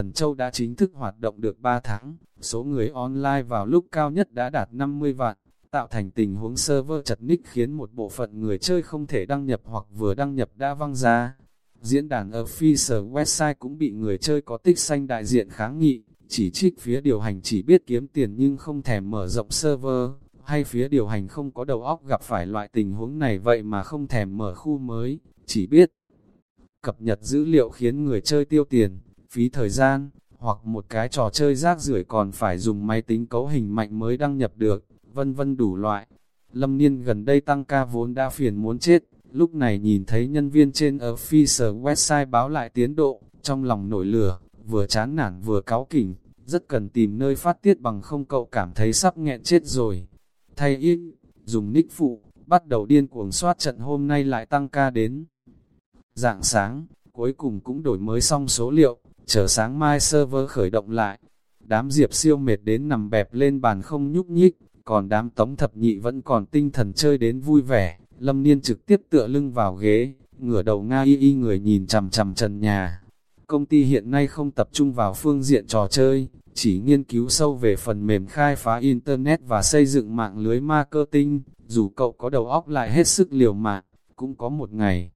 Thần Châu đã chính thức hoạt động được 3 tháng, số người online vào lúc cao nhất đã đạt 50 vạn, tạo thành tình huống server chật ních khiến một bộ phận người chơi không thể đăng nhập hoặc vừa đăng nhập đã văng ra. Diễn đàn official website cũng bị người chơi có tích xanh đại diện kháng nghị, chỉ trích phía điều hành chỉ biết kiếm tiền nhưng không thèm mở rộng server, hay phía điều hành không có đầu óc gặp phải loại tình huống này vậy mà không thèm mở khu mới, chỉ biết cập nhật dữ liệu khiến người chơi tiêu tiền, phí thời gian, hoặc một cái trò chơi rác rưởi còn phải dùng máy tính cấu hình mạnh mới đăng nhập được, vân vân đủ loại. Lâm Niên gần đây tăng ca vốn đã phiền muốn chết, lúc này nhìn thấy nhân viên trên official website báo lại tiến độ, trong lòng nổi lửa, vừa chán nản vừa cáo kỉnh, rất cần tìm nơi phát tiết bằng không cậu cảm thấy sắp nghẹn chết rồi. Thay ít, dùng nick phụ, bắt đầu điên cuồng soát trận hôm nay lại tăng ca đến. Dạng sáng, cuối cùng cũng đổi mới xong số liệu, chờ sáng mai server khởi động lại. Đám diệp siêu mệt đến nằm bẹp lên bàn không nhúc nhích, còn đám tống thập nhị vẫn còn tinh thần chơi đến vui vẻ. Lâm Niên trực tiếp tựa lưng vào ghế, ngửa đầu nga y y người nhìn chằm chằm trần nhà. Công ty hiện nay không tập trung vào phương diện trò chơi, chỉ nghiên cứu sâu về phần mềm khai phá Internet và xây dựng mạng lưới marketing, dù cậu có đầu óc lại hết sức liều mạng, cũng có một ngày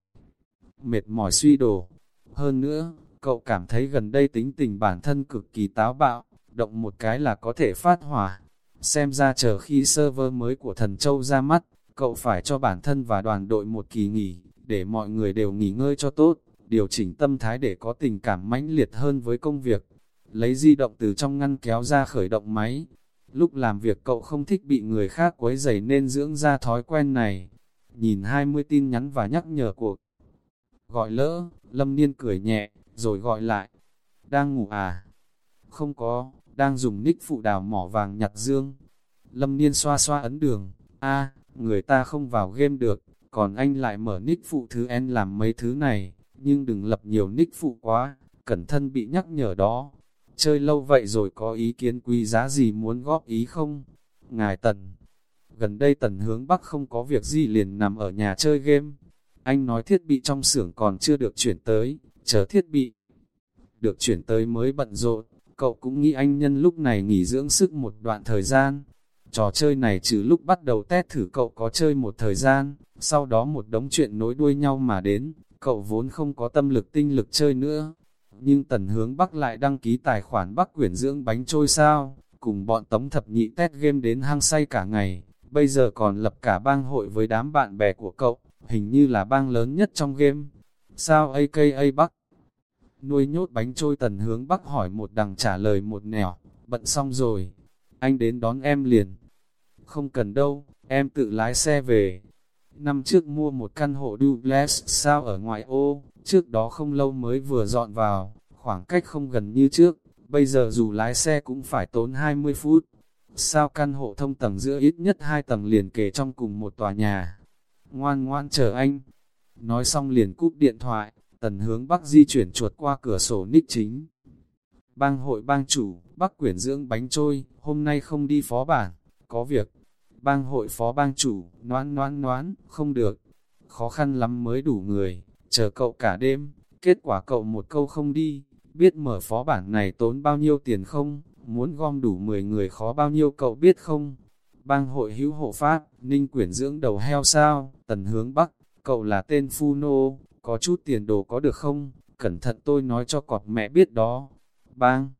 mệt mỏi suy đổ. Hơn nữa, cậu cảm thấy gần đây tính tình bản thân cực kỳ táo bạo, động một cái là có thể phát hỏa. Xem ra chờ khi server mới của thần châu ra mắt, cậu phải cho bản thân và đoàn đội một kỳ nghỉ, để mọi người đều nghỉ ngơi cho tốt, điều chỉnh tâm thái để có tình cảm mãnh liệt hơn với công việc. Lấy di động từ trong ngăn kéo ra khởi động máy. Lúc làm việc cậu không thích bị người khác quấy rầy nên dưỡng ra thói quen này. Nhìn 20 tin nhắn và nhắc nhở của gọi lỡ, lâm niên cười nhẹ, rồi gọi lại. Đang ngủ à? Không có, đang dùng nick phụ đào mỏ vàng nhặt dương. Lâm niên xoa xoa ấn đường, a người ta không vào game được, còn anh lại mở nick phụ thứ N làm mấy thứ này, nhưng đừng lập nhiều nick phụ quá, cẩn thân bị nhắc nhở đó. Chơi lâu vậy rồi có ý kiến quý giá gì muốn góp ý không? Ngài Tần Gần đây Tần hướng Bắc không có việc gì liền nằm ở nhà chơi game. Anh nói thiết bị trong xưởng còn chưa được chuyển tới, chờ thiết bị được chuyển tới mới bận rộn. Cậu cũng nghĩ anh nhân lúc này nghỉ dưỡng sức một đoạn thời gian. Trò chơi này trừ lúc bắt đầu test thử cậu có chơi một thời gian, sau đó một đống chuyện nối đuôi nhau mà đến, cậu vốn không có tâm lực tinh lực chơi nữa. Nhưng tần hướng Bắc lại đăng ký tài khoản Bắc quyển dưỡng bánh trôi sao, cùng bọn tống thập nhị test game đến hang say cả ngày, bây giờ còn lập cả bang hội với đám bạn bè của cậu, hình như là bang lớn nhất trong game. Sao AKA Bắc? Nuôi nhốt bánh trôi tần hướng Bắc hỏi một đằng trả lời một nẻo, bận xong rồi, anh đến đón em liền. Không cần đâu, em tự lái xe về. Năm trước mua một căn hộ duplex sao ở ngoại ô, trước đó không lâu mới vừa dọn vào, khoảng cách không gần như trước, bây giờ dù lái xe cũng phải tốn 20 phút. Sao căn hộ thông tầng giữa ít nhất hai tầng liền kề trong cùng một tòa nhà. Ngoan ngoan chờ anh. Nói xong liền cúp điện thoại, tần hướng bắc di chuyển chuột qua cửa sổ ních chính. Bang hội bang chủ, bắc quyển dưỡng bánh trôi, hôm nay không đi phó bản, có việc. Bang hội phó bang chủ, noan noan noan, không được. Khó khăn lắm mới đủ người, chờ cậu cả đêm, kết quả cậu một câu không đi, biết mở phó bản này tốn bao nhiêu tiền không, muốn gom đủ 10 người khó bao nhiêu cậu biết không? Bang hội hữu hộ pháp, ninh quyển dưỡng đầu heo sao, tần hướng bắc, cậu là tên phu nô, có chút tiền đồ có được không? Cẩn thận tôi nói cho cọp mẹ biết đó. Bang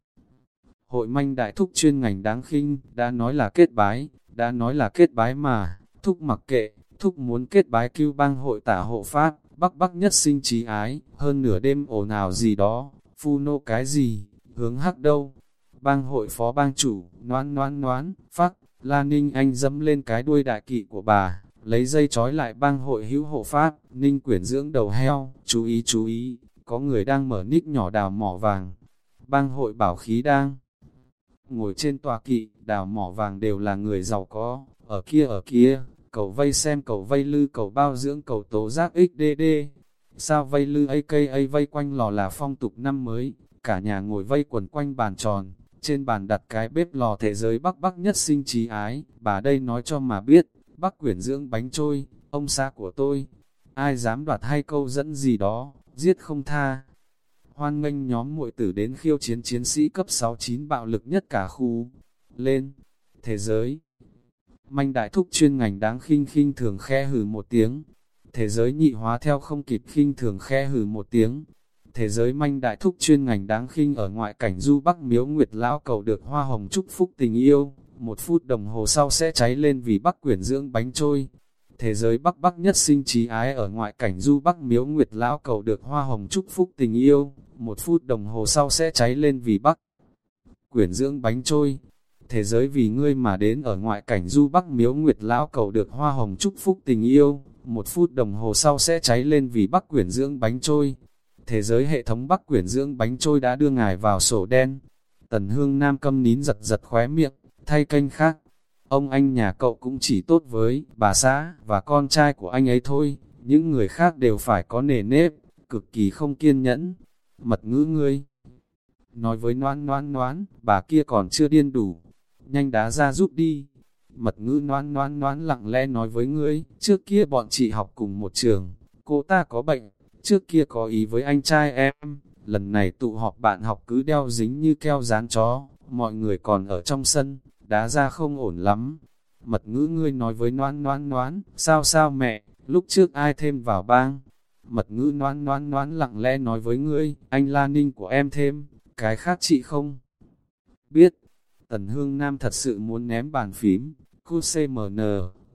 Hội manh đại thúc chuyên ngành đáng khinh, đã nói là kết bái, đã nói là kết bái mà, thúc mặc kệ, thúc muốn kết bái cứu bang hội tả hộ pháp, bắc bắc nhất sinh trí ái, hơn nửa đêm ồn ào gì đó, phu nô cái gì, hướng hắc đâu. Bang hội phó bang chủ, noan noan noan, phát, La Ninh Anh dẫm lên cái đuôi đại kỵ của bà, lấy dây trói lại bang hội hữu hộ pháp, Ninh quyển dưỡng đầu heo, chú ý chú ý, có người đang mở ních nhỏ đào mỏ vàng. Bang hội bảo khí đang ngồi trên tòa kỵ, đào mỏ vàng đều là người giàu có, ở kia ở kia, cầu vây xem cầu vây lư cầu bao dưỡng cầu tố giác XDD. Sao vây lư AKA vây quanh lò là phong tục năm mới, cả nhà ngồi vây quần quanh bàn tròn, trên bàn đặt cái bếp lò thế giới bắc bắc nhất sinh trí ái, bà đây nói cho mà biết, bắc quyển dưỡng bánh trôi, ông xa của tôi, ai dám đoạt hai câu dẫn gì đó, giết không tha. hoan nghênh nhóm muội tử đến khiêu chiến chiến sĩ cấp 69 bạo lực nhất cả khu. Lên, thế giới. Manh đại thúc chuyên ngành đáng khinh khinh thường khe hử một tiếng. Thế giới nhị hóa theo không kịp khinh thường khe hử một tiếng. Thế giới manh đại thúc chuyên ngành đáng khinh ở ngoại cảnh du bắc miếu nguyệt lão cầu được hoa hồng chúc phúc tình yêu. Một phút đồng hồ sau sẽ cháy lên vì bắc quyển dưỡng bánh trôi. Thế giới bắc bắc nhất sinh trí ái ở ngoại cảnh du bắc miếu nguyệt lão cầu được hoa hồng chúc phúc tình yêu. Một phút đồng hồ sau sẽ cháy lên vì bắc quyển dưỡng bánh trôi thế giới vì ngươi mà đến ở ngoại cảnh du bắc miếu nguyệt lão cầu được hoa hồng chúc phúc tình yêu, một phút đồng hồ sau sẽ cháy lên vì bắc quyển dưỡng bánh trôi. Thế giới hệ thống bắc quyển dưỡng bánh trôi đã đưa ngài vào sổ đen. Tần hương nam câm nín giật giật khóe miệng, thay kênh khác. Ông anh nhà cậu cũng chỉ tốt với bà xã và con trai của anh ấy thôi, những người khác đều phải có nề nếp, cực kỳ không kiên nhẫn. Mật ngữ ngươi nói với noan noan noan, bà kia còn chưa điên đủ, nhanh đá ra giúp đi. Mật ngữ noan noan noan lặng lẽ nói với ngươi, trước kia bọn chị học cùng một trường, cô ta có bệnh, trước kia có ý với anh trai em, lần này tụ họp bạn học cứ đeo dính như keo dán chó, mọi người còn ở trong sân, đá ra không ổn lắm. Mật ngữ ngươi nói với noan noan noan, sao sao mẹ, lúc trước ai thêm vào bang. Mật ngữ noan noan noan lặng lẽ nói với ngươi, anh La Ninh của em thêm, cái khác chị không biết. Tần Hương Nam thật sự muốn ném bàn phím, cu CMN,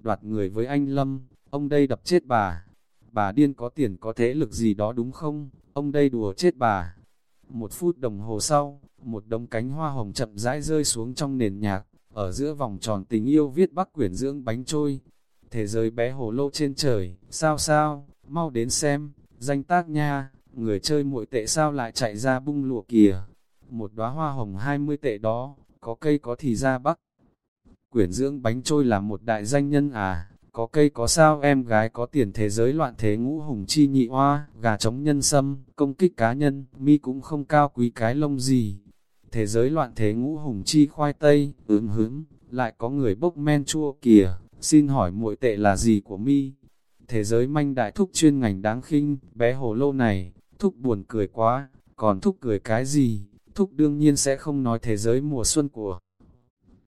đoạt người với anh Lâm, ông đây đập chết bà. Bà điên có tiền có thế lực gì đó đúng không? Ông đây đùa chết bà. Một phút đồng hồ sau, một đống cánh hoa hồng chậm rãi rơi xuống trong nền nhạc, ở giữa vòng tròn tình yêu viết bắc quyển dưỡng bánh trôi. Thế giới bé hồ lô trên trời, sao sao, mau đến xem, danh tác nha, người chơi muội tệ sao lại chạy ra bung lụa kìa. Một đóa hoa hồng 20 tệ đó, có cây có thì ra bắc. Quyển dưỡng bánh trôi là một đại danh nhân à, có cây có sao em gái có tiền thế giới loạn thế ngũ hùng chi nhị hoa, gà chống nhân sâm, công kích cá nhân, mi cũng không cao quý cái lông gì. Thế giới loạn thế ngũ hùng chi khoai tây, ướm hứng, lại có người bốc men chua kìa, xin hỏi muội tệ là gì của mi? Thế giới manh đại thúc chuyên ngành đáng khinh, bé hồ lô này, thúc buồn cười quá, còn thúc cười cái gì? Thúc đương nhiên sẽ không nói thế giới mùa xuân của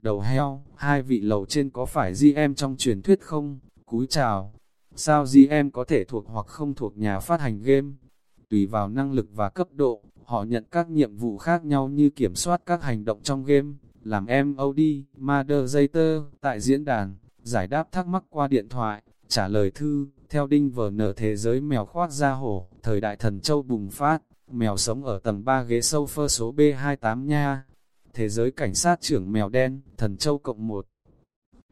đầu heo, hai vị lầu trên có phải di em trong truyền thuyết không? Cúi chào, sao di em có thể thuộc hoặc không thuộc nhà phát hành game? Tùy vào năng lực và cấp độ, họ nhận các nhiệm vụ khác nhau như kiểm soát các hành động trong game, làm MOD, Moderator, tại diễn đàn, giải đáp thắc mắc qua điện thoại, trả lời thư, theo đinh vờ nở thế giới mèo khoác ra hổ, thời đại thần châu bùng phát, mèo sống ở tầng 3 ghế sofa số B28 nha. Thế giới cảnh sát trưởng mèo đen, thần châu cộng 1.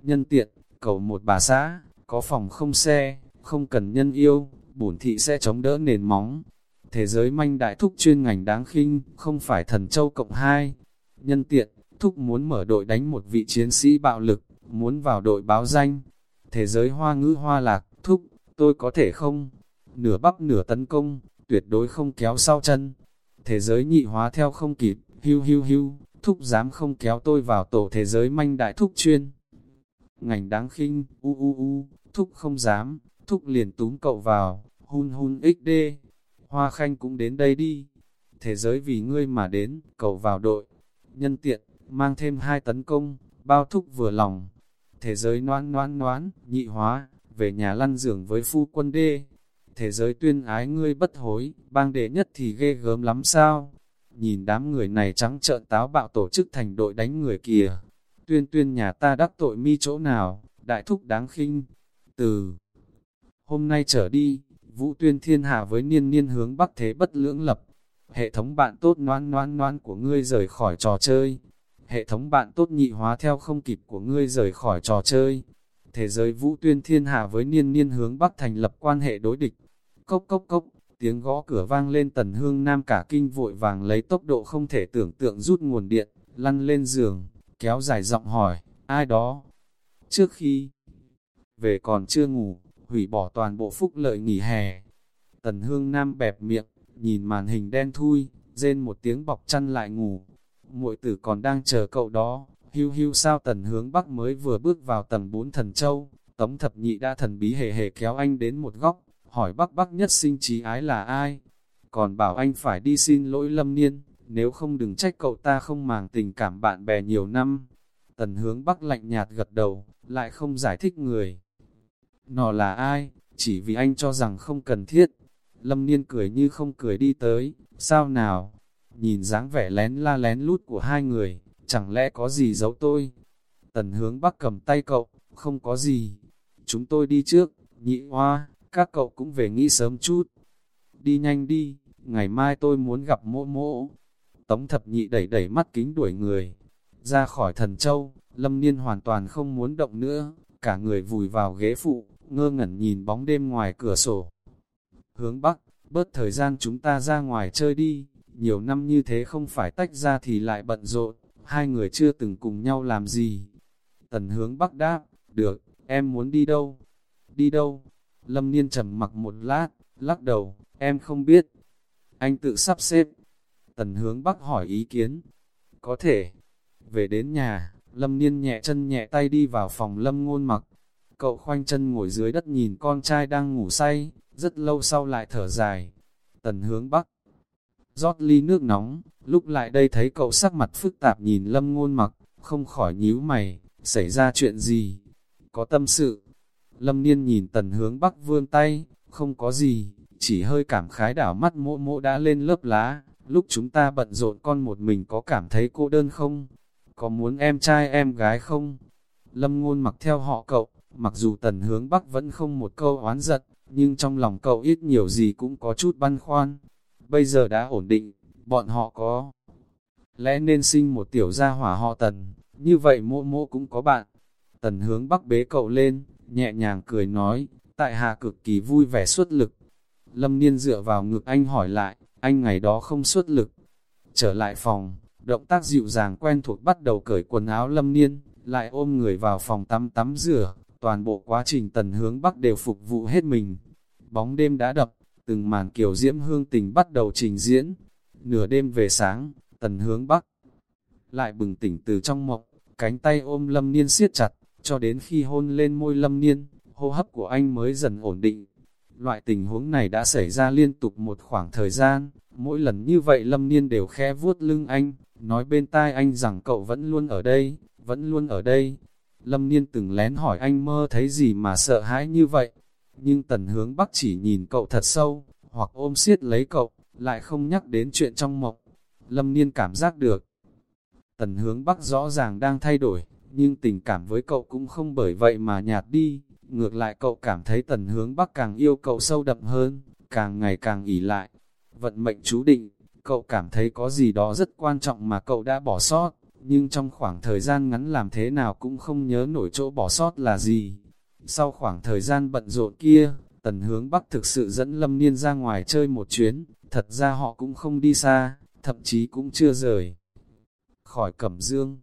Nhân tiện, cầu một bà xã, có phòng không xe, không cần nhân yêu, bổn thị sẽ chống đỡ nền móng. Thế giới manh đại thúc chuyên ngành đáng khinh, không phải thần châu cộng 2. Nhân tiện, thúc muốn mở đội đánh một vị chiến sĩ bạo lực, muốn vào đội báo danh. Thế giới hoa ngữ hoa lạc, thúc, tôi có thể không? Nửa bắp nửa tấn công, tuyệt đối không kéo sau chân. Thế giới nhị hóa theo không kịp, hưu hưu hưu, thúc dám không kéo tôi vào tổ thế giới manh đại thúc chuyên. Ngành đáng khinh, u u u, thúc không dám, thúc liền túm cậu vào, hun hun xd. Hoa khanh cũng đến đây đi. Thế giới vì ngươi mà đến, cầu vào đội. Nhân tiện, mang thêm hai tấn công, bao thúc vừa lòng. Thế giới noan noan noan, nhị hóa, về nhà lăn giường với phu quân đê thế giới tuyên ái ngươi bất hối, bang đệ nhất thì ghê gớm lắm sao? Nhìn đám người này trắng trợn táo bạo tổ chức thành đội đánh người kìa. Tuyên tuyên nhà ta đắc tội mi chỗ nào, đại thúc đáng khinh. Từ hôm nay trở đi, vũ tuyên thiên hạ với niên niên hướng bắc thế bất lưỡng lập. Hệ thống bạn tốt noan noan noan của ngươi rời khỏi trò chơi. Hệ thống bạn tốt nhị hóa theo không kịp của ngươi rời khỏi trò chơi. Thế giới vũ tuyên thiên hạ với niên niên hướng bắc thành lập quan hệ đối địch. Cốc cốc cốc, tiếng gõ cửa vang lên tần hương nam cả kinh vội vàng lấy tốc độ không thể tưởng tượng rút nguồn điện, lăn lên giường, kéo dài giọng hỏi, ai đó? Trước khi về còn chưa ngủ, hủy bỏ toàn bộ phúc lợi nghỉ hè. Tần hương nam bẹp miệng, nhìn màn hình đen thui, rên một tiếng bọc chăn lại ngủ. muội tử còn đang chờ cậu đó, hưu hưu sao tần hướng bắc mới vừa bước vào tầng 4 thần châu, tống thập nhị đã thần bí hề hề kéo anh đến một góc, hỏi bắc bắc nhất sinh trí ái là ai? còn bảo anh phải đi xin lỗi Lâm Niên, nếu không đừng trách cậu ta không màng tình cảm bạn bè nhiều năm. Tần hướng Bắc lạnh nhạt gật đầu, lại không giải thích người. Nó là ai, chỉ vì anh cho rằng không cần thiết. Lâm Niên cười như không cười đi tới, sao nào? Nhìn dáng vẻ lén la lén lút của hai người, chẳng lẽ có gì giấu tôi? Tần hướng Bắc cầm tay cậu, không có gì. Chúng tôi đi trước, nhị hoa, các cậu cũng về nghĩ sớm chút. Đi nhanh đi, ngày mai tôi muốn gặp mỗ mỗ. Tống thập nhị đẩy đẩy mắt kính đuổi người. Ra khỏi thần châu, lâm niên hoàn toàn không muốn động nữa, cả người vùi vào ghế phụ, ngơ ngẩn nhìn bóng đêm ngoài cửa sổ. Hướng Bắc, bớt thời gian chúng ta ra ngoài chơi đi, nhiều năm như thế không phải tách ra thì lại bận rộn, hai người chưa từng cùng nhau làm gì. Tần hướng Bắc đáp, được, em muốn đi đâu? Đi đâu? Lâm Niên trầm mặc một lát, lắc đầu, em không biết. Anh tự sắp xếp. Tần hướng Bắc hỏi ý kiến. Có thể. Về đến nhà, Lâm Niên nhẹ chân nhẹ tay đi vào phòng Lâm ngôn mặc. Cậu khoanh chân ngồi dưới đất nhìn con trai đang ngủ say, rất lâu sau lại thở dài. Tần hướng Bắc rót ly nước nóng, lúc lại đây thấy cậu sắc mặt phức tạp nhìn Lâm ngôn mặc, không khỏi nhíu mày, xảy ra chuyện gì? Có tâm sự. Lâm Niên nhìn tần hướng Bắc vươn tay, không có gì, chỉ hơi cảm khái đảo mắt mỗ mỗ đã lên lớp lá, lúc chúng ta bận rộn con một mình có cảm thấy cô đơn không? Có muốn em trai em gái không? Lâm ngôn mặc theo họ cậu, mặc dù tần hướng Bắc vẫn không một câu oán giận, nhưng trong lòng cậu ít nhiều gì cũng có chút băn khoăn. Bây giờ đã ổn định, bọn họ có lẽ nên sinh một tiểu gia hỏa họ tần, như vậy mộ mộ cũng có bạn. Tần hướng Bắc bế cậu lên, nhẹ nhàng cười nói, tại hạ cực kỳ vui vẻ xuất lực. Lâm Niên dựa vào ngực anh hỏi lại, anh ngày đó không xuất lực. Trở lại phòng, động tác dịu dàng quen thuộc bắt đầu cởi quần áo Lâm Niên, lại ôm người vào phòng tắm tắm rửa, toàn bộ quá trình tần hướng Bắc đều phục vụ hết mình. Bóng đêm đã đập, từng màn kiểu diễm hương tình bắt đầu trình diễn. Nửa đêm về sáng, tần hướng Bắc lại bừng tỉnh từ trong mộng, cánh tay ôm Lâm Niên siết chặt, cho đến khi hôn lên môi Lâm Niên, hô hấp của anh mới dần ổn định. Loại tình huống này đã xảy ra liên tục một khoảng thời gian, mỗi lần như vậy Lâm Niên đều khe vuốt lưng anh, nói bên tai anh rằng cậu vẫn luôn ở đây, vẫn luôn ở đây. Lâm Niên từng lén hỏi anh mơ thấy gì mà sợ hãi như vậy, nhưng tần hướng bắc chỉ nhìn cậu thật sâu, hoặc ôm siết lấy cậu, lại không nhắc đến chuyện trong mộng. Lâm Niên cảm giác được, tần hướng bắc rõ ràng đang thay đổi, nhưng tình cảm với cậu cũng không bởi vậy mà nhạt đi, ngược lại cậu cảm thấy tần hướng bắc càng yêu cậu sâu đậm hơn, càng ngày càng ỉ lại. Vận mệnh chú định, cậu cảm thấy có gì đó rất quan trọng mà cậu đã bỏ sót, nhưng trong khoảng thời gian ngắn làm thế nào cũng không nhớ nổi chỗ bỏ sót là gì. Sau khoảng thời gian bận rộn kia, tần hướng bắc thực sự dẫn Lâm Niên ra ngoài chơi một chuyến, thật ra họ cũng không đi xa, thậm chí cũng chưa rời. Khỏi Cẩm Dương,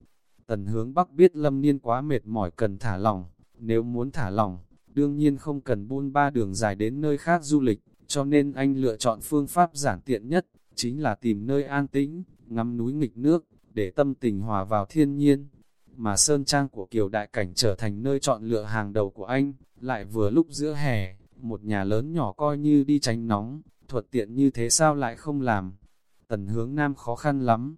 Tần hướng Bắc biết Lâm Niên quá mệt mỏi cần thả lỏng, nếu muốn thả lỏng, đương nhiên không cần buôn ba đường dài đến nơi khác du lịch, cho nên anh lựa chọn phương pháp giản tiện nhất, chính là tìm nơi an tĩnh, ngắm núi nghịch nước, để tâm tình hòa vào thiên nhiên. Mà Sơn Trang của Kiều Đại Cảnh trở thành nơi chọn lựa hàng đầu của anh, lại vừa lúc giữa hè, một nhà lớn nhỏ coi như đi tránh nóng, thuật tiện như thế sao lại không làm. Tần hướng Nam khó khăn lắm,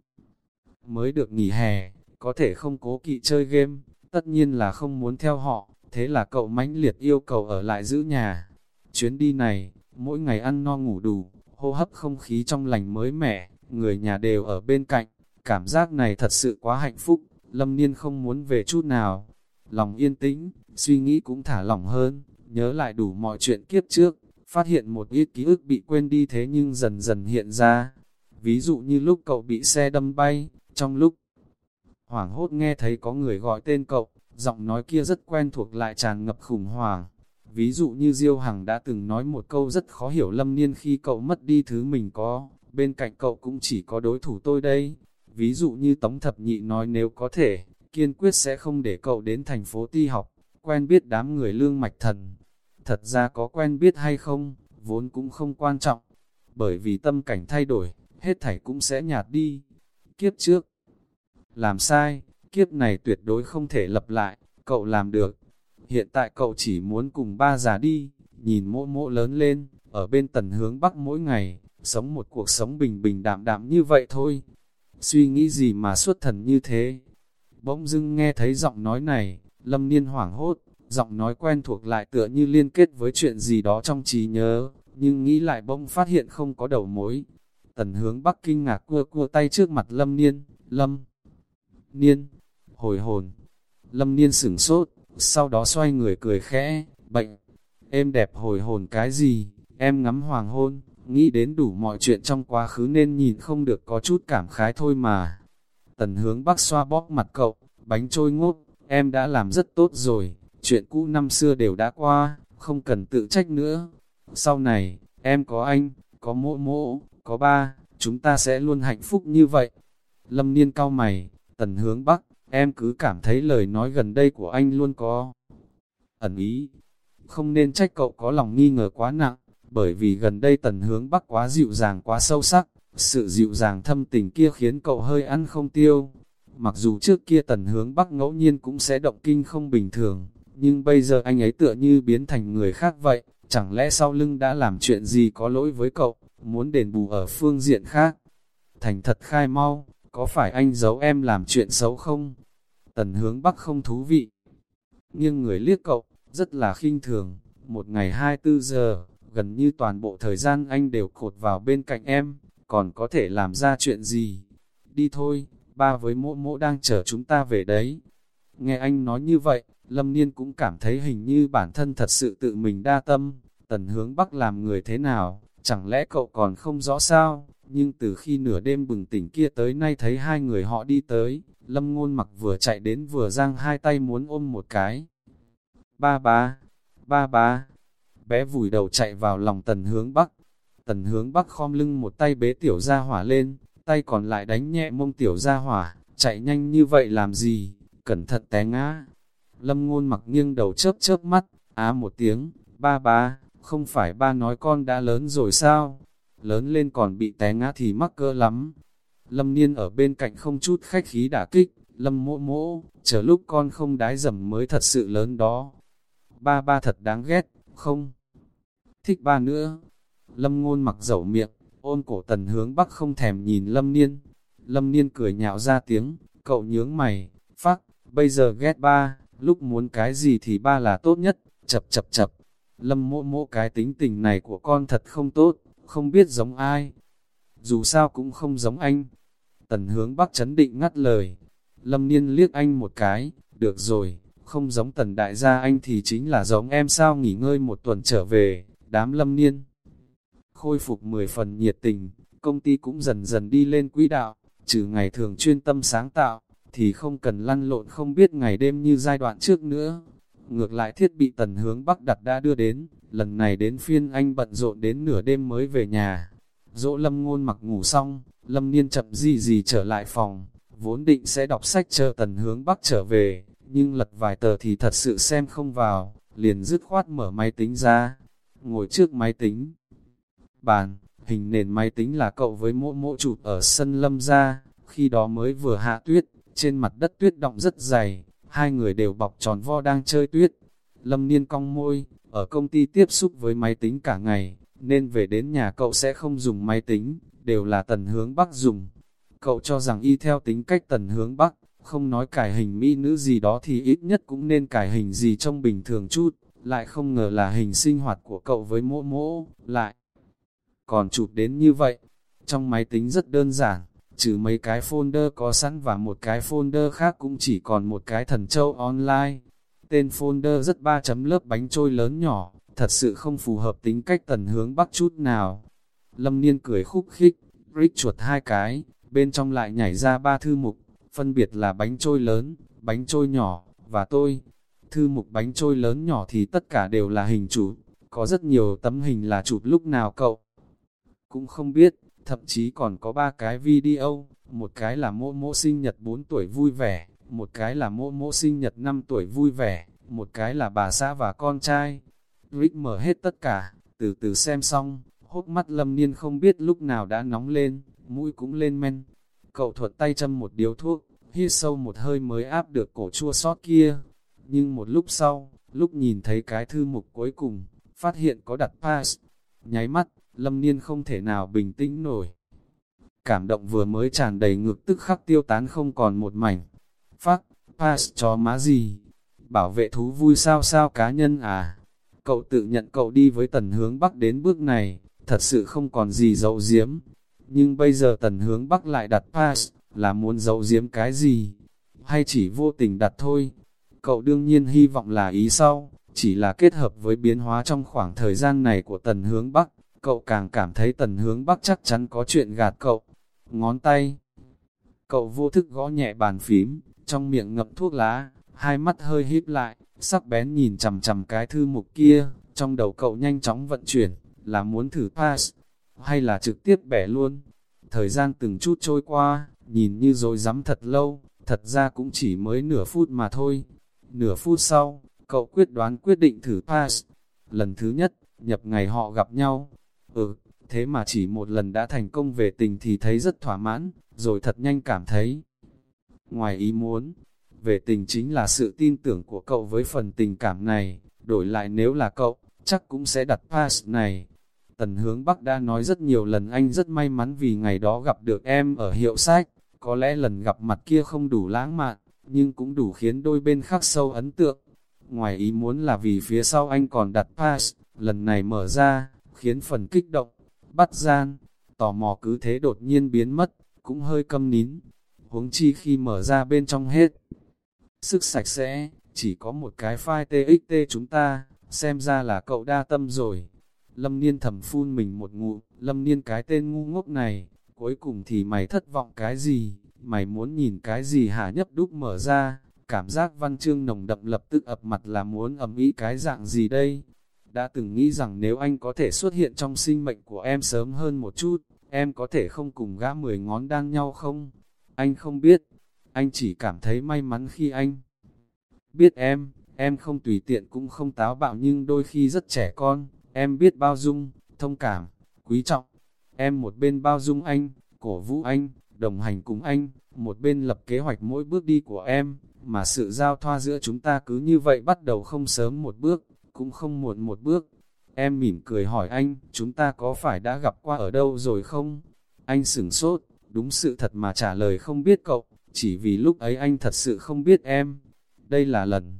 mới được nghỉ hè, có thể không cố kỵ chơi game, tất nhiên là không muốn theo họ, thế là cậu mãnh liệt yêu cầu ở lại giữ nhà. Chuyến đi này, mỗi ngày ăn no ngủ đủ, hô hấp không khí trong lành mới mẻ, người nhà đều ở bên cạnh, cảm giác này thật sự quá hạnh phúc, lâm niên không muốn về chút nào. Lòng yên tĩnh, suy nghĩ cũng thả lỏng hơn, nhớ lại đủ mọi chuyện kiếp trước, phát hiện một ít ký ức bị quên đi thế nhưng dần dần hiện ra. Ví dụ như lúc cậu bị xe đâm bay, trong lúc hoảng hốt nghe thấy có người gọi tên cậu, giọng nói kia rất quen thuộc lại tràn ngập khủng hoảng. Ví dụ như Diêu Hằng đã từng nói một câu rất khó hiểu lâm niên khi cậu mất đi thứ mình có, bên cạnh cậu cũng chỉ có đối thủ tôi đây. Ví dụ như Tống Thập Nhị nói nếu có thể, kiên quyết sẽ không để cậu đến thành phố ti học, quen biết đám người lương mạch thần. Thật ra có quen biết hay không, vốn cũng không quan trọng, bởi vì tâm cảnh thay đổi, hết thảy cũng sẽ nhạt đi. Kiếp trước, làm sai, kiếp này tuyệt đối không thể lập lại, cậu làm được. Hiện tại cậu chỉ muốn cùng ba già đi, nhìn mỗ mỗ lớn lên, ở bên tần hướng bắc mỗi ngày, sống một cuộc sống bình bình đạm đạm như vậy thôi. Suy nghĩ gì mà xuất thần như thế? Bỗng dưng nghe thấy giọng nói này, lâm niên hoảng hốt, giọng nói quen thuộc lại tựa như liên kết với chuyện gì đó trong trí nhớ, nhưng nghĩ lại bỗng phát hiện không có đầu mối. Tần hướng bắc kinh ngạc cua cua tay trước mặt lâm niên, lâm niên, hồi hồn. Lâm niên sửng sốt, sau đó xoay người cười khẽ, bệnh, em đẹp hồi hồn cái gì, em ngắm hoàng hôn, nghĩ đến đủ mọi chuyện trong quá khứ nên nhìn không được có chút cảm khái thôi mà. Tần hướng bắc xoa bóp mặt cậu, bánh trôi ngốt, em đã làm rất tốt rồi, chuyện cũ năm xưa đều đã qua, không cần tự trách nữa. Sau này, em có anh, có mộ mộ, có ba, chúng ta sẽ luôn hạnh phúc như vậy. Lâm niên cao mày, tần hướng bắc, em cứ cảm thấy lời nói gần đây của anh luôn có ẩn ý. Không nên trách cậu có lòng nghi ngờ quá nặng, bởi vì gần đây tần hướng bắc quá dịu dàng quá sâu sắc, sự dịu dàng thâm tình kia khiến cậu hơi ăn không tiêu. Mặc dù trước kia tần hướng bắc ngẫu nhiên cũng sẽ động kinh không bình thường, nhưng bây giờ anh ấy tựa như biến thành người khác vậy, chẳng lẽ sau lưng đã làm chuyện gì có lỗi với cậu, muốn đền bù ở phương diện khác. Thành thật khai mau, có phải anh giấu em làm chuyện xấu không? Tần hướng bắc không thú vị. Nhưng người liếc cậu, rất là khinh thường, một ngày 24 giờ, gần như toàn bộ thời gian anh đều cột vào bên cạnh em, còn có thể làm ra chuyện gì? Đi thôi, ba với mỗ mỗ đang chờ chúng ta về đấy. Nghe anh nói như vậy, Lâm Niên cũng cảm thấy hình như bản thân thật sự tự mình đa tâm, tần hướng bắc làm người thế nào, chẳng lẽ cậu còn không rõ sao? Nhưng từ khi nửa đêm bừng tỉnh kia tới nay thấy hai người họ đi tới, Lâm Ngôn mặc vừa chạy đến vừa giang hai tay muốn ôm một cái. Ba ba, ba ba, bé vùi đầu chạy vào lòng tần hướng bắc. Tần hướng bắc khom lưng một tay bế tiểu gia hỏa lên, tay còn lại đánh nhẹ mông tiểu gia hỏa, chạy nhanh như vậy làm gì, cẩn thận té ngã. Lâm ngôn mặc nghiêng đầu chớp chớp mắt, á một tiếng, ba ba, không phải ba nói con đã lớn rồi sao? Lớn lên còn bị té ngã thì mắc cỡ lắm. Lâm niên ở bên cạnh không chút khách khí đả kích, lâm mỗ mỗ, chờ lúc con không đái dầm mới thật sự lớn đó. Ba ba thật đáng ghét, không? Thích ba nữa. Lâm ngôn mặc dẩu miệng, ôn cổ tần hướng bắc không thèm nhìn lâm niên. Lâm niên cười nhạo ra tiếng, cậu nhướng mày, phát, bây giờ ghét ba, lúc muốn cái gì thì ba là tốt nhất, chập chập chập. Lâm mỗ mỗ cái tính tình này của con thật không tốt, không biết giống ai. Dù sao cũng không giống anh. Tần hướng bắc chấn định ngắt lời. Lâm niên liếc anh một cái, được rồi, không giống tần đại gia anh thì chính là giống em sao nghỉ ngơi một tuần trở về, đám lâm niên. Khôi phục 10 phần nhiệt tình, công ty cũng dần dần đi lên quỹ đạo, trừ ngày thường chuyên tâm sáng tạo, thì không cần lăn lộn không biết ngày đêm như giai đoạn trước nữa. Ngược lại thiết bị tần hướng Bắc đặt đã đưa đến, lần này đến phiên anh bận rộn đến nửa đêm mới về nhà. Dỗ lâm ngôn mặc ngủ xong, lâm niên chậm gì gì trở lại phòng, vốn định sẽ đọc sách chờ tần hướng Bắc trở về, nhưng lật vài tờ thì thật sự xem không vào, liền dứt khoát mở máy tính ra, ngồi trước máy tính. Bàn, hình nền máy tính là cậu với mộ mộ chụp ở sân lâm ra, khi đó mới vừa hạ tuyết, trên mặt đất tuyết động rất dày, hai người đều bọc tròn vo đang chơi tuyết. Lâm niên cong môi, ở công ty tiếp xúc với máy tính cả ngày, nên về đến nhà cậu sẽ không dùng máy tính, đều là tần hướng bắc dùng. Cậu cho rằng y theo tính cách tần hướng bắc, không nói cải hình mỹ nữ gì đó thì ít nhất cũng nên cải hình gì trong bình thường chút, lại không ngờ là hình sinh hoạt của cậu với mỗ mỗ, lại còn chụp đến như vậy. Trong máy tính rất đơn giản, trừ mấy cái folder có sẵn và một cái folder khác cũng chỉ còn một cái thần châu online. Tên folder rất ba chấm lớp bánh trôi lớn nhỏ, thật sự không phù hợp tính cách tần hướng bắc chút nào. Lâm Niên cười khúc khích, rít chuột hai cái, bên trong lại nhảy ra ba thư mục, phân biệt là bánh trôi lớn, bánh trôi nhỏ, và tôi. Thư mục bánh trôi lớn nhỏ thì tất cả đều là hình chụp, có rất nhiều tấm hình là chụp lúc nào cậu. Cũng không biết, thậm chí còn có ba cái video, một cái là mô mô sinh nhật 4 tuổi vui vẻ, một cái là mô mô sinh nhật 5 tuổi vui vẻ, một cái là bà xã và con trai. Rick mở hết tất cả, từ từ xem xong, hốt mắt lâm niên không biết lúc nào đã nóng lên, mũi cũng lên men. Cậu thuật tay châm một điếu thuốc, hít sâu một hơi mới áp được cổ chua sót kia. Nhưng một lúc sau, lúc nhìn thấy cái thư mục cuối cùng, phát hiện có đặt pass, nháy mắt, Lâm Niên không thể nào bình tĩnh nổi. Cảm động vừa mới tràn đầy ngực tức khắc tiêu tán không còn một mảnh. phát pass chó má gì? Bảo vệ thú vui sao sao cá nhân à? Cậu tự nhận cậu đi với tần hướng bắc đến bước này, thật sự không còn gì dậu diếm. Nhưng bây giờ tần hướng bắc lại đặt pass, là muốn dậu diếm cái gì? Hay chỉ vô tình đặt thôi? Cậu đương nhiên hy vọng là ý sau, chỉ là kết hợp với biến hóa trong khoảng thời gian này của tần hướng bắc, cậu càng cảm thấy tần hướng bắc chắc chắn có chuyện gạt cậu. Ngón tay, cậu vô thức gõ nhẹ bàn phím, trong miệng ngậm thuốc lá, hai mắt hơi híp lại, sắc bén nhìn chầm chầm cái thư mục kia, trong đầu cậu nhanh chóng vận chuyển, là muốn thử pass, hay là trực tiếp bẻ luôn. Thời gian từng chút trôi qua, nhìn như rồi dám thật lâu, thật ra cũng chỉ mới nửa phút mà thôi. Nửa phút sau, cậu quyết đoán quyết định thử pass. Lần thứ nhất, nhập ngày họ gặp nhau. Ừ, thế mà chỉ một lần đã thành công về tình thì thấy rất thỏa mãn, rồi thật nhanh cảm thấy. Ngoài ý muốn, về tình chính là sự tin tưởng của cậu với phần tình cảm này, đổi lại nếu là cậu, chắc cũng sẽ đặt pass này. Tần hướng Bắc đã nói rất nhiều lần anh rất may mắn vì ngày đó gặp được em ở hiệu sách, có lẽ lần gặp mặt kia không đủ lãng mạn, nhưng cũng đủ khiến đôi bên khắc sâu ấn tượng. Ngoài ý muốn là vì phía sau anh còn đặt pass, lần này mở ra, khiến phần kích động, bắt gian, tò mò cứ thế đột nhiên biến mất, cũng hơi câm nín. Huống chi khi mở ra bên trong hết. Sức sạch sẽ, chỉ có một cái file TXT chúng ta, xem ra là cậu đa tâm rồi. Lâm Niên thầm phun mình một ngụ, Lâm Niên cái tên ngu ngốc này, cuối cùng thì mày thất vọng cái gì, mày muốn nhìn cái gì hả nhấp đúc mở ra, cảm giác văn chương nồng đậm lập tức ập mặt là muốn ẩm ý cái dạng gì đây. Đã từng nghĩ rằng nếu anh có thể xuất hiện trong sinh mệnh của em sớm hơn một chút, em có thể không cùng gã mười ngón đang nhau không? Anh không biết, anh chỉ cảm thấy may mắn khi anh biết em, em không tùy tiện cũng không táo bạo nhưng đôi khi rất trẻ con, em biết bao dung, thông cảm, quý trọng. Em một bên bao dung anh, cổ vũ anh, đồng hành cùng anh, một bên lập kế hoạch mỗi bước đi của em, mà sự giao thoa giữa chúng ta cứ như vậy bắt đầu không sớm một bước, cũng không muộn một bước. Em mỉm cười hỏi anh, chúng ta có phải đã gặp qua ở đâu rồi không? Anh sửng sốt, đúng sự thật mà trả lời không biết cậu, chỉ vì lúc ấy anh thật sự không biết em. Đây là lần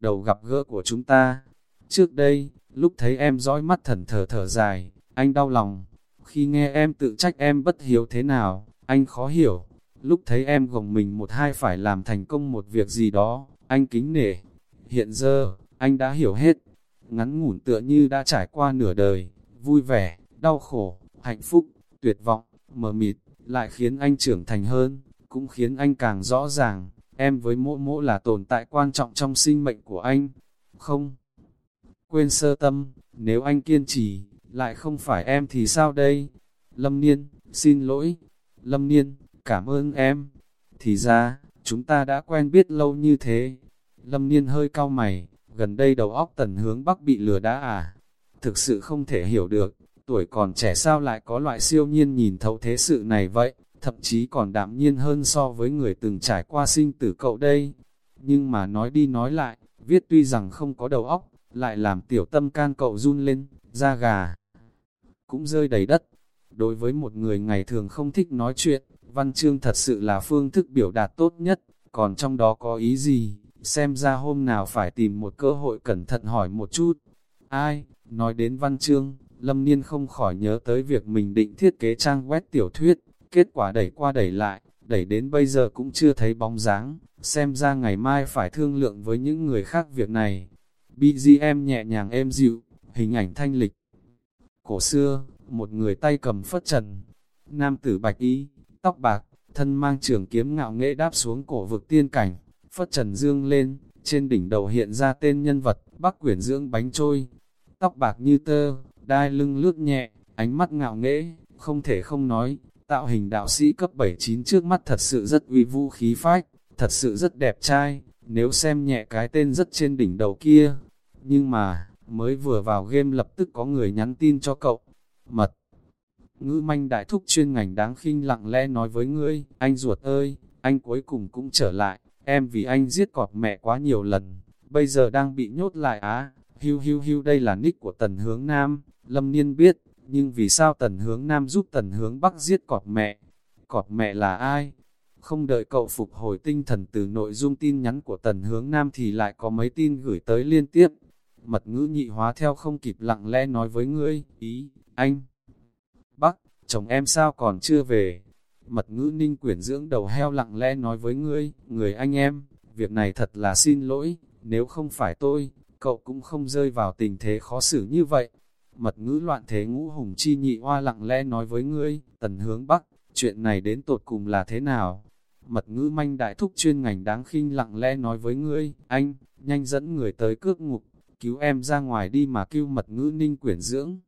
đầu gặp gỡ của chúng ta. Trước đây, lúc thấy em dõi mắt thần thở thở dài, anh đau lòng. Khi nghe em tự trách em bất hiếu thế nào, anh khó hiểu. Lúc thấy em gồng mình một hai phải làm thành công một việc gì đó, anh kính nể. Hiện giờ, anh đã hiểu hết. Ngắn ngủn tựa như đã trải qua nửa đời, vui vẻ, đau khổ, hạnh phúc, tuyệt vọng, mờ mịt, lại khiến anh trưởng thành hơn, cũng khiến anh càng rõ ràng, em với mỗ mỗ là tồn tại quan trọng trong sinh mệnh của anh. Không quên sơ tâm, nếu anh kiên trì, lại không phải em thì sao đây? Lâm Niên, xin lỗi. Lâm Niên, cảm ơn em. Thì ra, chúng ta đã quen biết lâu như thế. Lâm Niên hơi cau mày, gần đây đầu óc tần hướng bắc bị lừa đã à? Thực sự không thể hiểu được, tuổi còn trẻ sao lại có loại siêu nhiên nhìn thấu thế sự này vậy, thậm chí còn đạm nhiên hơn so với người từng trải qua sinh tử cậu đây. Nhưng mà nói đi nói lại, viết tuy rằng không có đầu óc, lại làm tiểu tâm can cậu run lên, da gà. Cũng rơi đầy đất. Đối với một người ngày thường không thích nói chuyện, văn chương thật sự là phương thức biểu đạt tốt nhất, còn trong đó có ý gì, xem ra hôm nào phải tìm một cơ hội cẩn thận hỏi một chút. Ai, nói đến văn chương, Lâm Niên không khỏi nhớ tới việc mình định thiết kế trang web tiểu thuyết, kết quả đẩy qua đẩy lại, đẩy đến bây giờ cũng chưa thấy bóng dáng, xem ra ngày mai phải thương lượng với những người khác việc này. BGM nhẹ nhàng êm dịu, hình ảnh thanh lịch. Cổ xưa, một người tay cầm phất trần, nam tử bạch y, tóc bạc, thân mang trường kiếm ngạo nghệ đáp xuống cổ vực tiên cảnh, phất trần dương lên, trên đỉnh đầu hiện ra tên nhân vật, bắc quyển dưỡng bánh trôi, tóc bạc như tơ, đai lưng lướt nhẹ, ánh mắt ngạo nghễ, không thể không nói, tạo hình đạo sĩ cấp 79 trước mắt thật sự rất uy vũ khí phách, thật sự rất đẹp trai, nếu xem nhẹ cái tên rất trên đỉnh đầu kia. Nhưng mà, mới vừa vào game lập tức có người nhắn tin cho cậu, mật. Ngữ manh đại thúc chuyên ngành đáng khinh lặng lẽ nói với ngươi, anh ruột ơi, anh cuối cùng cũng trở lại, em vì anh giết cọp mẹ quá nhiều lần, bây giờ đang bị nhốt lại á, hưu hưu hưu đây là nick của tần hướng nam, lâm niên biết, Nhưng vì sao tần hướng nam giúp tần hướng bắc giết cọp mẹ? Cọp mẹ là ai? Không đợi cậu phục hồi tinh thần từ nội dung tin nhắn của tần hướng nam thì lại có mấy tin gửi tới liên tiếp. Mật ngữ nhị hóa theo không kịp lặng lẽ nói với ngươi, ý, anh. Bắc, chồng em sao còn chưa về? Mật ngữ ninh quyển dưỡng đầu heo lặng lẽ nói với ngươi, người anh em, việc này thật là xin lỗi, nếu không phải tôi, cậu cũng không rơi vào tình thế khó xử như vậy. Mật ngữ loạn thế ngũ hùng chi nhị hoa lặng lẽ nói với ngươi, tần hướng bắc, chuyện này đến tột cùng là thế nào? Mật ngữ manh đại thúc chuyên ngành đáng khinh lặng lẽ nói với ngươi, anh, nhanh dẫn người tới cước ngục, cứu em ra ngoài đi mà kêu mật ngữ ninh quyển dưỡng.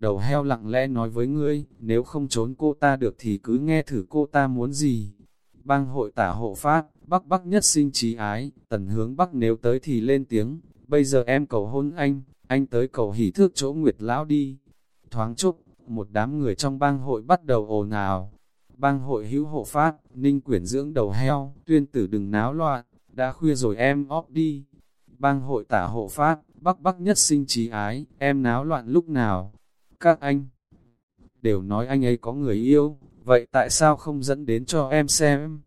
Đầu heo lặng lẽ nói với ngươi, nếu không trốn cô ta được thì cứ nghe thử cô ta muốn gì. Bang hội tả hộ phát, bắc bắc nhất sinh trí ái, tần hướng bắc nếu tới thì lên tiếng, bây giờ em cầu hôn anh, anh tới cầu hỉ thước chỗ Nguyệt Lão đi. Thoáng chốc, một đám người trong bang hội bắt đầu ồn ào. Bang hội hữu hộ phát, ninh quyển dưỡng đầu heo, tuyên tử đừng náo loạn, đã khuya rồi em óp đi. Bang hội tả hộ phát, bắc bắc nhất sinh trí ái, em náo loạn lúc nào? Các anh đều nói anh ấy có người yêu, vậy tại sao không dẫn đến cho em xem?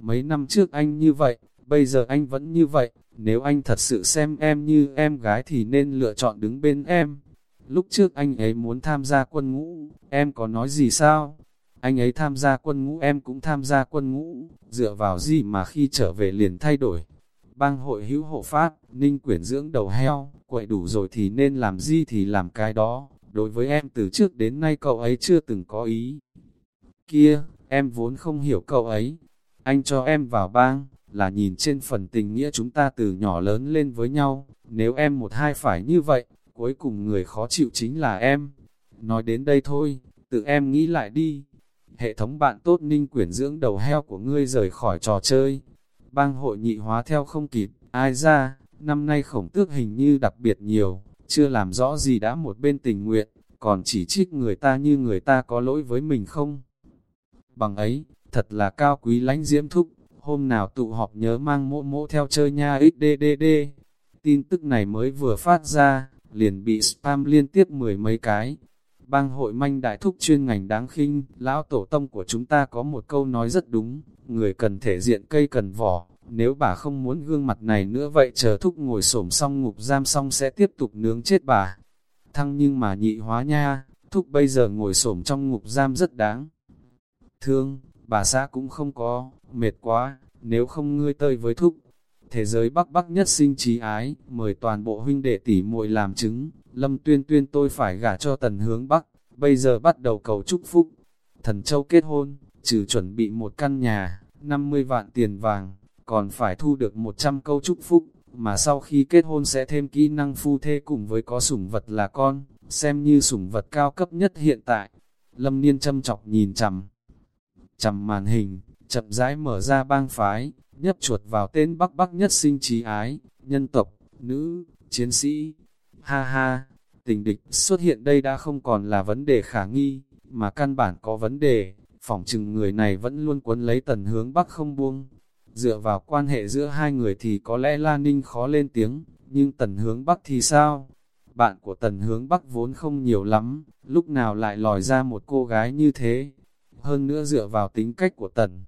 Mấy năm trước anh như vậy, bây giờ anh vẫn như vậy, nếu anh thật sự xem em như em gái thì nên lựa chọn đứng bên em. Lúc trước anh ấy muốn tham gia quân ngũ, em có nói gì sao? Anh ấy tham gia quân ngũ em cũng tham gia quân ngũ, dựa vào gì mà khi trở về liền thay đổi. Bang hội hữu hộ pháp, ninh quyển dưỡng đầu heo, quậy đủ rồi thì nên làm gì thì làm cái đó. Đối với em từ trước đến nay cậu ấy chưa từng có ý. Kia, em vốn không hiểu cậu ấy. Anh cho em vào bang, là nhìn trên phần tình nghĩa chúng ta từ nhỏ lớn lên với nhau, nếu em một hai phải như vậy, cuối cùng người khó chịu chính là em. Nói đến đây thôi, tự em nghĩ lại đi. Hệ thống bạn tốt ninh quyển dưỡng đầu heo của ngươi rời khỏi trò chơi. Bang hội nhị hóa theo không kịp, ai ra, năm nay khổng tước hình như đặc biệt nhiều, chưa làm rõ gì đã một bên tình nguyện, còn chỉ trích người ta như người ta có lỗi với mình không. Bằng ấy, thật là cao quý lánh diễm thúc, hôm nào tụ họp nhớ mang mỗ mỗ theo chơi nha xddd. Tin tức này mới vừa phát ra, liền bị spam liên tiếp mười mấy cái. Bang hội manh đại thúc chuyên ngành đáng khinh, lão tổ tông của chúng ta có một câu nói rất đúng, người cần thể diện cây cần vỏ, nếu bà không muốn gương mặt này nữa vậy chờ thúc ngồi xổm xong ngục giam xong sẽ tiếp tục nướng chết bà. Thăng nhưng mà nhị hóa nha, thúc bây giờ ngồi xổm trong ngục giam rất đáng. Thương, bà xã cũng không có, mệt quá, nếu không ngươi tơi với thúc. Thế giới bắc bắc nhất sinh trí ái, mời toàn bộ huynh đệ tỷ muội làm chứng, lâm tuyên tuyên tôi phải gả cho tần hướng bắc, bây giờ bắt đầu cầu chúc phúc. Thần châu kết hôn, trừ chuẩn bị một căn nhà, 50 vạn tiền vàng, còn phải thu được 100 câu chúc phúc, mà sau khi kết hôn sẽ thêm kỹ năng phu thê cùng với có sủng vật là con, xem như sủng vật cao cấp nhất hiện tại. Lâm Niên châm chọc nhìn chằm, chằm màn hình, chậm rãi mở ra bang phái, nhấp chuột vào tên Bắc Bắc nhất sinh trí ái, nhân tộc, nữ, chiến sĩ. Ha ha, tình địch xuất hiện đây đã không còn là vấn đề khả nghi, mà căn bản có vấn đề, phỏng chừng người này vẫn luôn quấn lấy tần hướng Bắc không buông. Dựa vào quan hệ giữa hai người thì có lẽ La Ninh khó lên tiếng, nhưng tần hướng Bắc thì sao? Bạn của tần hướng Bắc vốn không nhiều lắm, lúc nào lại lòi ra một cô gái như thế? Hơn nữa dựa vào tính cách của tần.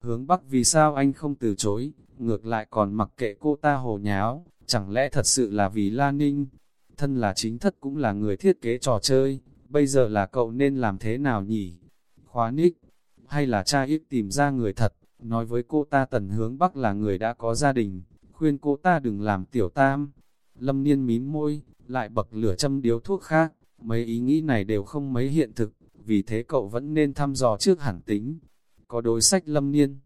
Hướng Bắc vì sao anh không từ chối, ngược lại còn mặc kệ cô ta hồ nháo, chẳng lẽ thật sự là vì La Ninh? Thân là chính thất cũng là người thiết kế trò chơi, bây giờ là cậu nên làm thế nào nhỉ? Khóa nick, hay là cha ít tìm ra người thật, nói với cô ta tần hướng Bắc là người đã có gia đình, khuyên cô ta đừng làm tiểu tam. Lâm Niên mím môi, lại bậc lửa châm điếu thuốc khác, mấy ý nghĩ này đều không mấy hiện thực, vì thế cậu vẫn nên thăm dò trước hẳn tính. Có đối sách lâm niên.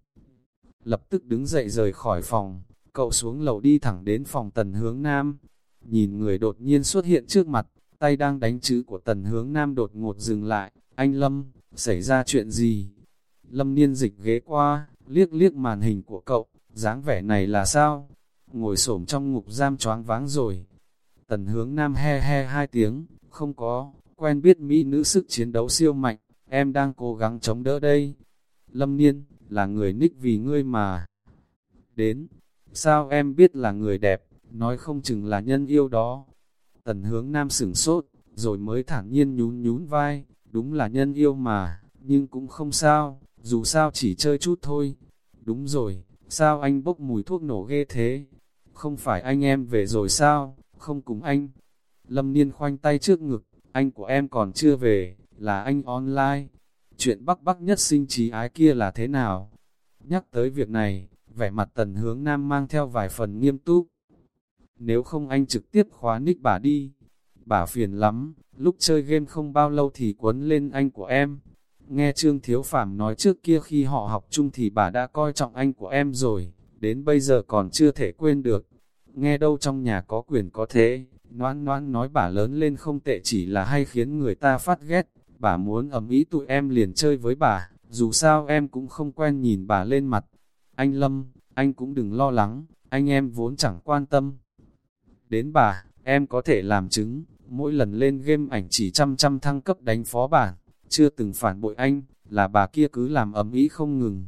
Lập tức đứng dậy rời khỏi phòng, cậu xuống lầu đi thẳng đến phòng tần hướng nam. Nhìn người đột nhiên xuất hiện trước mặt, tay đang đánh chữ của tần hướng nam đột ngột dừng lại. Anh Lâm, xảy ra chuyện gì? Lâm niên dịch ghế qua, liếc liếc màn hình của cậu, dáng vẻ này là sao? Ngồi xổm trong ngục giam choáng váng rồi. Tần hướng nam he he hai tiếng, không có, quen biết Mỹ nữ sức chiến đấu siêu mạnh, em đang cố gắng chống đỡ đây. Lâm Niên, là người nick vì ngươi mà. Đến, sao em biết là người đẹp, nói không chừng là nhân yêu đó. Tần hướng nam sửng sốt, rồi mới thản nhiên nhún nhún vai, đúng là nhân yêu mà, nhưng cũng không sao, dù sao chỉ chơi chút thôi. Đúng rồi, sao anh bốc mùi thuốc nổ ghê thế? Không phải anh em về rồi sao, không cùng anh. Lâm Niên khoanh tay trước ngực, anh của em còn chưa về, là anh online. Chuyện bắc bắc nhất sinh trí ái kia là thế nào? Nhắc tới việc này, vẻ mặt tần hướng nam mang theo vài phần nghiêm túc. Nếu không anh trực tiếp khóa nick bà đi. Bà phiền lắm, lúc chơi game không bao lâu thì quấn lên anh của em. Nghe Trương Thiếu Phàm nói trước kia khi họ học chung thì bà đã coi trọng anh của em rồi, đến bây giờ còn chưa thể quên được. Nghe đâu trong nhà có quyền có thế, noan noan nói bà lớn lên không tệ chỉ là hay khiến người ta phát ghét, bà muốn ẩm ý tụi em liền chơi với bà, dù sao em cũng không quen nhìn bà lên mặt. Anh Lâm, anh cũng đừng lo lắng, anh em vốn chẳng quan tâm. Đến bà, em có thể làm chứng, mỗi lần lên game ảnh chỉ chăm chăm thăng cấp đánh phó bản, chưa từng phản bội anh, là bà kia cứ làm ấm ý không ngừng.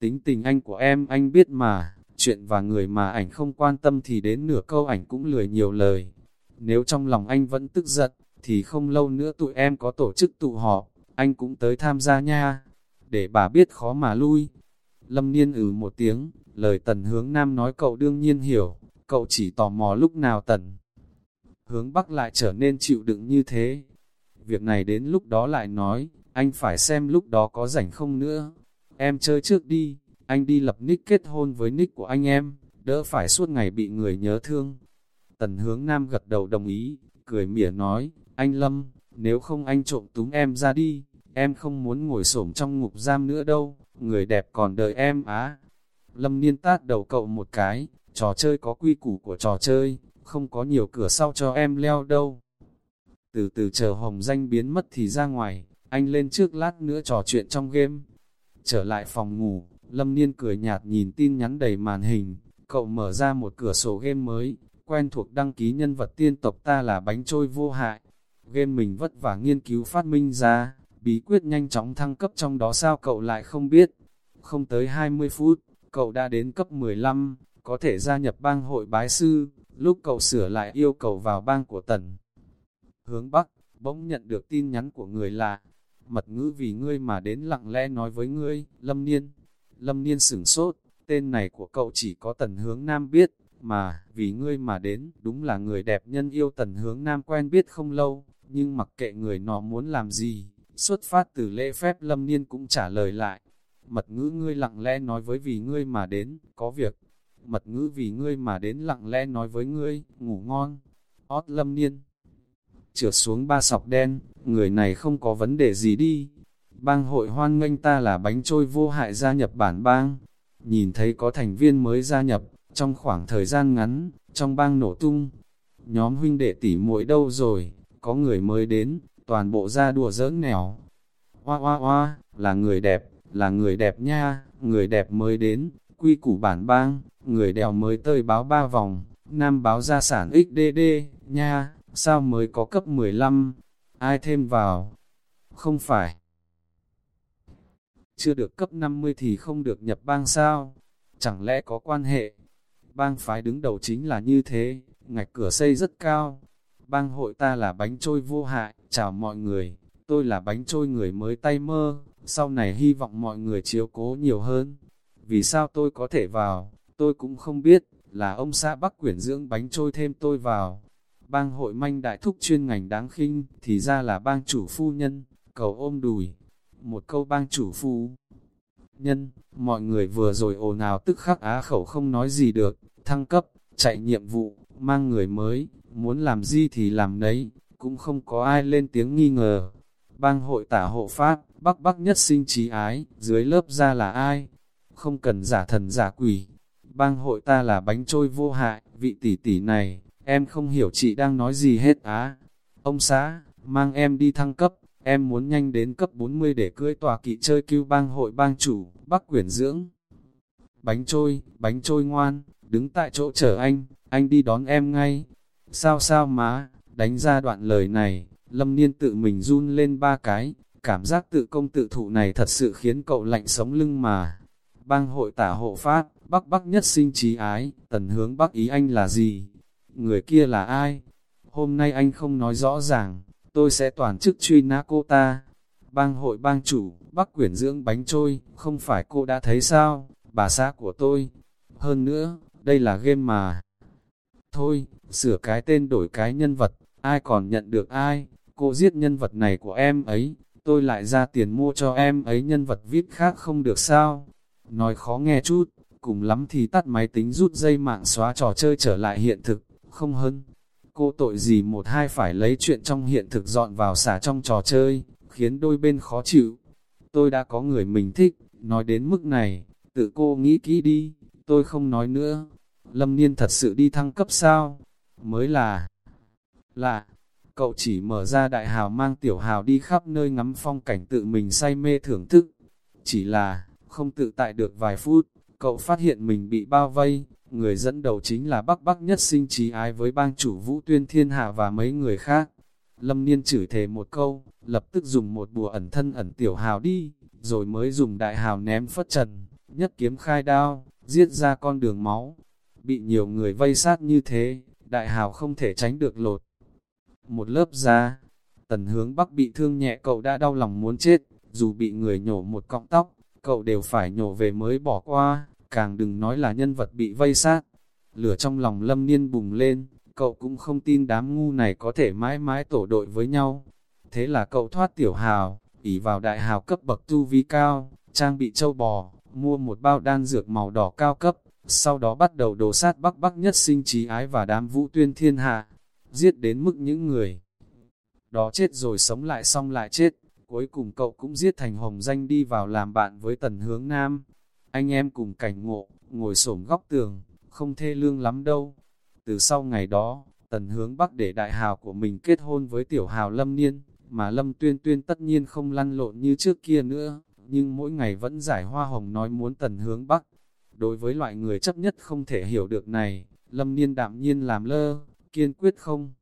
Tính tình anh của em anh biết mà, chuyện và người mà ảnh không quan tâm thì đến nửa câu ảnh cũng lười nhiều lời. Nếu trong lòng anh vẫn tức giận, thì không lâu nữa tụi em có tổ chức tụ họp, anh cũng tới tham gia nha, để bà biết khó mà lui. Lâm Niên ử ừ một tiếng, lời tần hướng nam nói cậu đương nhiên hiểu, cậu chỉ tò mò lúc nào tần. Hướng bắc lại trở nên chịu đựng như thế. Việc này đến lúc đó lại nói, anh phải xem lúc đó có rảnh không nữa. Em chơi trước đi, anh đi lập nick kết hôn với nick của anh em, đỡ phải suốt ngày bị người nhớ thương. Tần hướng nam gật đầu đồng ý, cười mỉa nói, anh Lâm, nếu không anh trộm túng em ra đi, em không muốn ngồi xổm trong ngục giam nữa đâu, người đẹp còn đợi em á. Lâm niên tát đầu cậu một cái, trò chơi có quy củ của trò chơi, không có nhiều cửa sau cho em leo đâu. Từ từ chờ hồng danh biến mất thì ra ngoài, anh lên trước lát nữa trò chuyện trong game. Trở lại phòng ngủ, Lâm Niên cười nhạt nhìn tin nhắn đầy màn hình, cậu mở ra một cửa sổ game mới, quen thuộc đăng ký nhân vật tiên tộc ta là bánh trôi vô hại. Game mình vất vả nghiên cứu phát minh ra, bí quyết nhanh chóng thăng cấp trong đó sao cậu lại không biết. Không tới 20 phút, cậu đã đến cấp 15, có thể gia nhập bang hội bái sư, lúc cậu sửa lại yêu cầu vào bang của tần. Hướng Bắc, bỗng nhận được tin nhắn của người lạ, mật ngữ vì ngươi mà đến lặng lẽ nói với ngươi, Lâm Niên. Lâm Niên sửng sốt, tên này của cậu chỉ có tần hướng Nam biết, mà, vì ngươi mà đến, đúng là người đẹp nhân yêu tần hướng Nam quen biết không lâu, nhưng mặc kệ người nó muốn làm gì, xuất phát từ lễ phép Lâm Niên cũng trả lời lại. Mật ngữ ngươi lặng lẽ nói với vì ngươi mà đến, có việc. Mật ngữ vì ngươi mà đến lặng lẽ nói với ngươi, ngủ ngon. Ót Lâm Niên trượt xuống ba sọc đen, người này không có vấn đề gì đi. Bang hội hoan nghênh ta là bánh trôi vô hại gia nhập bản bang. Nhìn thấy có thành viên mới gia nhập, trong khoảng thời gian ngắn, trong bang nổ tung. Nhóm huynh đệ tỷ muội đâu rồi, có người mới đến, toàn bộ ra đùa giỡn nẻo. Hoa hoa hoa, là người đẹp, là người đẹp nha, người đẹp mới đến, quy củ bản bang, người đèo mới tơi báo ba vòng, nam báo gia sản XDD, nha, sao mới có cấp 15, ai thêm vào, không phải. Chưa được cấp 50 thì không được nhập bang sao, chẳng lẽ có quan hệ, bang phái đứng đầu chính là như thế, ngạch cửa xây rất cao, bang hội ta là bánh trôi vô hại, chào mọi người, tôi là bánh trôi người mới tay mơ, sau này hy vọng mọi người chiếu cố nhiều hơn. Vì sao tôi có thể vào, tôi cũng không biết, là ông xã Bắc quyển dưỡng bánh trôi thêm tôi vào. Bang hội manh đại thúc chuyên ngành đáng khinh, thì ra là bang chủ phu nhân, cầu ôm đùi. Một câu bang chủ phu nhân, mọi người vừa rồi ồn ào tức khắc á khẩu không nói gì được, thăng cấp, chạy nhiệm vụ, mang người mới, muốn làm gì thì làm nấy, cũng không có ai lên tiếng nghi ngờ. Bang hội tả hộ pháp, bắc bắc nhất sinh trí ái, dưới lớp ra là ai? Không cần giả thần giả quỷ. Bang hội ta là bánh trôi vô hại, vị tỷ tỷ này, em không hiểu chị đang nói gì hết á. Ông xã, mang em đi thăng cấp, em muốn nhanh đến cấp 40 để cưỡi tòa kỵ chơi cứu bang hội bang chủ, bắc quyển dưỡng. Bánh trôi, bánh trôi ngoan, đứng tại chỗ chờ anh, anh đi đón em ngay. Sao sao má, đánh ra đoạn lời này, lâm niên tự mình run lên ba cái, cảm giác tự công tự thụ này thật sự khiến cậu lạnh sống lưng mà. Bang hội tả hộ phát, bắc bắc nhất sinh trí ái, tần hướng bắc ý anh là gì? Người kia là ai? Hôm nay anh không nói rõ ràng, tôi sẽ toàn chức truy nã cô ta. Bang hội bang chủ, bắc quyển dưỡng bánh trôi, không phải cô đã thấy sao, bà xã của tôi. Hơn nữa, đây là game mà. Thôi, sửa cái tên đổi cái nhân vật, ai còn nhận được ai, cô giết nhân vật này của em ấy, tôi lại ra tiền mua cho em ấy nhân vật VIP khác không được sao. Nói khó nghe chút, cùng lắm thì tắt máy tính rút dây mạng xóa trò chơi trở lại hiện thực, không hơn. Cô tội gì một hai phải lấy chuyện trong hiện thực dọn vào xả trong trò chơi, khiến đôi bên khó chịu. Tôi đã có người mình thích, nói đến mức này, tự cô nghĩ kỹ đi, tôi không nói nữa. Lâm Niên thật sự đi thăng cấp sao? Mới là... Lạ, cậu chỉ mở ra đại hào mang tiểu hào đi khắp nơi ngắm phong cảnh tự mình say mê thưởng thức. Chỉ là, không tự tại được vài phút, cậu phát hiện mình bị bao vây, người dẫn đầu chính là Bắc Bắc nhất sinh trí ái với bang chủ Vũ Tuyên Thiên Hạ và mấy người khác. Lâm Niên chửi thề một câu, lập tức dùng một bùa ẩn thân ẩn tiểu hào đi, rồi mới dùng đại hào ném phất trần, nhất kiếm khai đao, giết ra con đường máu. Bị nhiều người vây sát như thế, đại hào không thể tránh được lột. Một lớp da, tần hướng bắc bị thương nhẹ cậu đã đau lòng muốn chết, dù bị người nhổ một cọng tóc, cậu đều phải nhổ về mới bỏ qua, càng đừng nói là nhân vật bị vây sát. Lửa trong lòng lâm niên bùng lên, cậu cũng không tin đám ngu này có thể mãi mãi tổ đội với nhau. Thế là cậu thoát tiểu hào, ỉ vào đại hào cấp bậc tu vi cao, trang bị châu bò, mua một bao đan dược màu đỏ cao cấp, sau đó bắt đầu đổ sát bắc bắc nhất sinh trí ái và đám vũ tuyên thiên hạ, giết đến mức những người. Đó chết rồi sống lại xong lại chết, cuối cùng cậu cũng giết thành hồng danh đi vào làm bạn với tần hướng nam. Anh em cùng cảnh ngộ, ngồi xổm góc tường, không thê lương lắm đâu. Từ sau ngày đó, tần hướng bắc để đại hào của mình kết hôn với tiểu hào lâm niên, mà lâm tuyên tuyên tất nhiên không lăn lộn như trước kia nữa, nhưng mỗi ngày vẫn giải hoa hồng nói muốn tần hướng bắc. Đối với loại người chấp nhất không thể hiểu được này, lâm niên đạm nhiên làm lơ, kiên quyết không.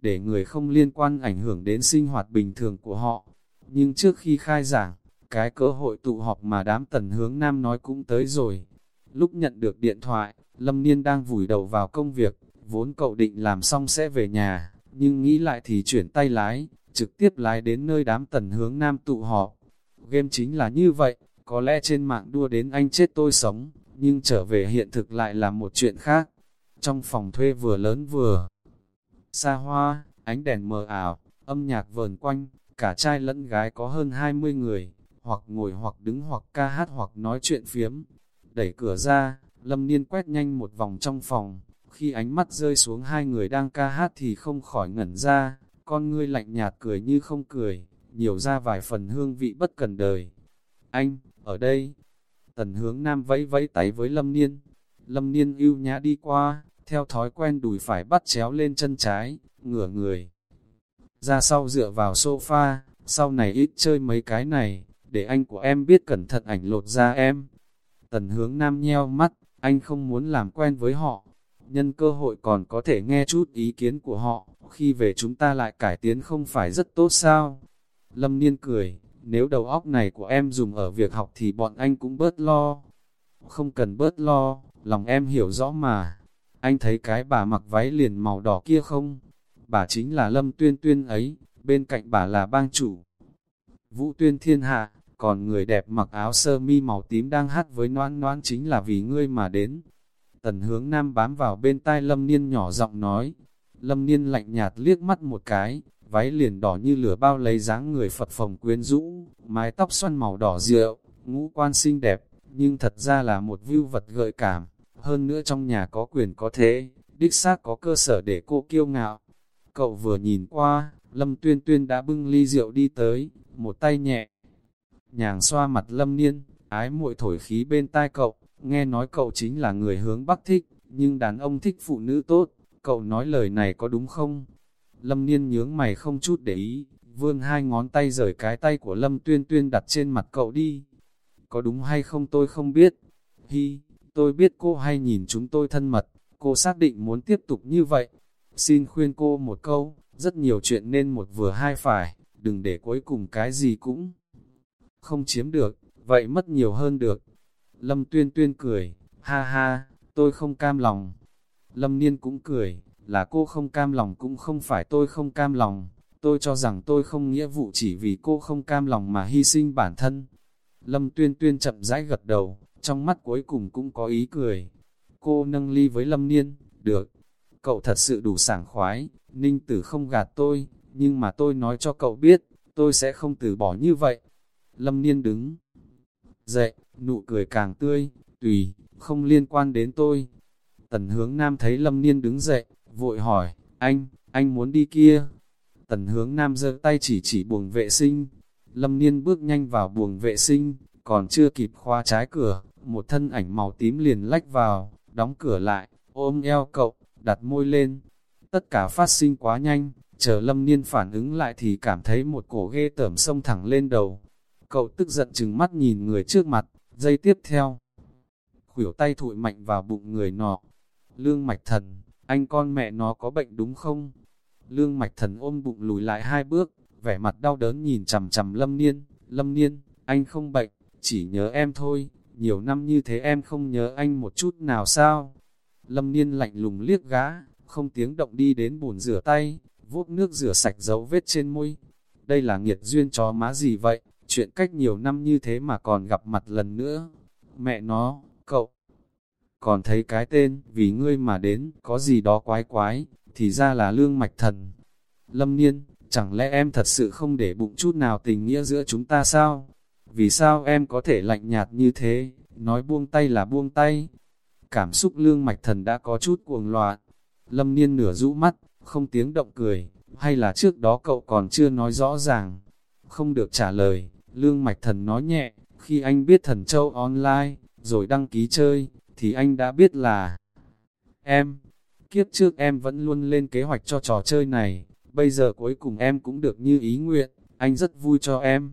Để người không liên quan ảnh hưởng đến sinh hoạt bình thường của họ. Nhưng trước khi khai giảng, cái cơ hội tụ họp mà đám tần hướng nam nói cũng tới rồi. Lúc nhận được điện thoại, Lâm Niên đang vùi đầu vào công việc, vốn cậu định làm xong sẽ về nhà, nhưng nghĩ lại thì chuyển tay lái, trực tiếp lái đến nơi đám tần hướng nam tụ họp. Game chính là như vậy, có lẽ trên mạng đua đến anh chết tôi sống, nhưng trở về hiện thực lại là một chuyện khác. Trong phòng thuê vừa lớn vừa xa hoa, ánh đèn mờ ảo, âm nhạc vờn quanh, cả trai lẫn gái có hơn 20 người, hoặc ngồi hoặc đứng hoặc ca hát hoặc nói chuyện phiếm. Đẩy cửa ra, Lâm Niên quét nhanh một vòng trong phòng, khi ánh mắt rơi xuống hai người đang ca hát thì không khỏi ngẩn ra, con ngươi lạnh nhạt cười như không cười, nhiều ra vài phần hương vị bất cần đời. Anh, ở đây, tần hướng nam vẫy vẫy tay với Lâm Niên, Lâm Niên yêu nhã đi qua, theo thói quen đùi phải bắt chéo lên chân trái, ngửa người. Ra sau dựa vào sofa, sau này ít chơi mấy cái này, để anh của em biết cẩn thận ảnh lột ra em. Tần hướng nam nheo mắt, anh không muốn làm quen với họ. Nhân cơ hội còn có thể nghe chút ý kiến của họ, khi về chúng ta lại cải tiến không phải rất tốt sao? Lâm Niên cười, nếu đầu óc này của em dùng ở việc học thì bọn anh cũng bớt lo. Không cần bớt lo, lòng em hiểu rõ mà. Anh thấy cái bà mặc váy liền màu đỏ kia không? Bà chính là Lâm Tuyên Tuyên ấy, bên cạnh bà là bang chủ. Vũ Tuyên Thiên Hạ, còn người đẹp mặc áo sơ mi màu tím đang hát với noan noan chính là vì ngươi mà đến. Tần hướng nam bám vào bên tai Lâm Niên nhỏ giọng nói. Lâm Niên lạnh nhạt liếc mắt một cái, váy liền đỏ như lửa bao lấy dáng người Phật phồng quyến rũ, mái tóc xoăn màu đỏ rượu, ngũ quan xinh đẹp, nhưng thật ra là một view vật gợi cảm hơn nữa trong nhà có quyền có thế, đích xác có cơ sở để cô kiêu ngạo. Cậu vừa nhìn qua, Lâm Tuyên Tuyên đã bưng ly rượu đi tới, một tay nhẹ. Nhàng xoa mặt Lâm Niên, ái muội thổi khí bên tai cậu, nghe nói cậu chính là người hướng Bắc thích, nhưng đàn ông thích phụ nữ tốt, cậu nói lời này có đúng không? Lâm Niên nhướng mày không chút để ý, vươn hai ngón tay rời cái tay của Lâm Tuyên Tuyên đặt trên mặt cậu đi. Có đúng hay không tôi không biết. Hi, Tôi biết cô hay nhìn chúng tôi thân mật, cô xác định muốn tiếp tục như vậy. Xin khuyên cô một câu, rất nhiều chuyện nên một vừa hai phải, đừng để cuối cùng cái gì cũng không chiếm được, vậy mất nhiều hơn được. Lâm tuyên tuyên cười, ha ha, tôi không cam lòng. Lâm niên cũng cười, là cô không cam lòng cũng không phải tôi không cam lòng, tôi cho rằng tôi không nghĩa vụ chỉ vì cô không cam lòng mà hy sinh bản thân. Lâm tuyên tuyên chậm rãi gật đầu, trong mắt cuối cùng cũng có ý cười. Cô nâng ly với Lâm Niên, được, cậu thật sự đủ sảng khoái, Ninh Tử không gạt tôi, nhưng mà tôi nói cho cậu biết, tôi sẽ không từ bỏ như vậy. Lâm Niên đứng dậy, nụ cười càng tươi, tùy, không liên quan đến tôi. Tần hướng nam thấy Lâm Niên đứng dậy, vội hỏi, anh, anh muốn đi kia. Tần hướng nam giơ tay chỉ chỉ buồng vệ sinh. Lâm Niên bước nhanh vào buồng vệ sinh, còn chưa kịp khoa trái cửa, một thân ảnh màu tím liền lách vào, đóng cửa lại, ôm eo cậu, đặt môi lên. Tất cả phát sinh quá nhanh, chờ lâm niên phản ứng lại thì cảm thấy một cổ ghê tởm sông thẳng lên đầu. Cậu tức giận chừng mắt nhìn người trước mặt, dây tiếp theo. Khủyểu tay thụi mạnh vào bụng người nọ. Lương mạch thần, anh con mẹ nó có bệnh đúng không? Lương mạch thần ôm bụng lùi lại hai bước, vẻ mặt đau đớn nhìn chằm chằm lâm niên. Lâm niên, anh không bệnh, chỉ nhớ em thôi, nhiều năm như thế em không nhớ anh một chút nào sao? Lâm niên lạnh lùng liếc gã, không tiếng động đi đến bồn rửa tay, vuốt nước rửa sạch dấu vết trên môi. Đây là nghiệt duyên chó má gì vậy, chuyện cách nhiều năm như thế mà còn gặp mặt lần nữa. Mẹ nó, cậu, còn thấy cái tên, vì ngươi mà đến, có gì đó quái quái, thì ra là lương mạch thần. Lâm Niên, chẳng lẽ em thật sự không để bụng chút nào tình nghĩa giữa chúng ta sao? Vì sao em có thể lạnh nhạt như thế, nói buông tay là buông tay? Cảm xúc lương mạch thần đã có chút cuồng loạn. Lâm Niên nửa rũ mắt, không tiếng động cười, hay là trước đó cậu còn chưa nói rõ ràng? Không được trả lời, lương mạch thần nói nhẹ, khi anh biết thần châu online, rồi đăng ký chơi, thì anh đã biết là em. Kiếp trước em vẫn luôn lên kế hoạch cho trò chơi này, bây giờ cuối cùng em cũng được như ý nguyện, anh rất vui cho em.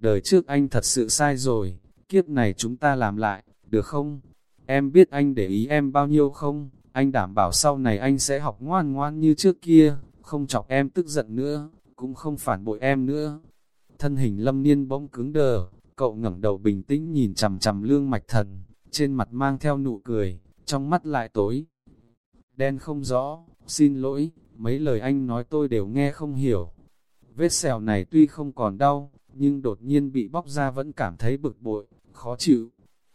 Đời trước anh thật sự sai rồi, kiếp này chúng ta làm lại, được không? Em biết anh để ý em bao nhiêu không? Anh đảm bảo sau này anh sẽ học ngoan ngoan như trước kia, không chọc em tức giận nữa, cũng không phản bội em nữa. Thân hình lâm niên bỗng cứng đờ, cậu ngẩng đầu bình tĩnh nhìn chằm chằm lương mạch thần, trên mặt mang theo nụ cười, trong mắt lại tối. Đen không rõ, xin lỗi, mấy lời anh nói tôi đều nghe không hiểu. Vết sẹo này tuy không còn đau, nhưng đột nhiên bị bóc ra vẫn cảm thấy bực bội, khó chịu.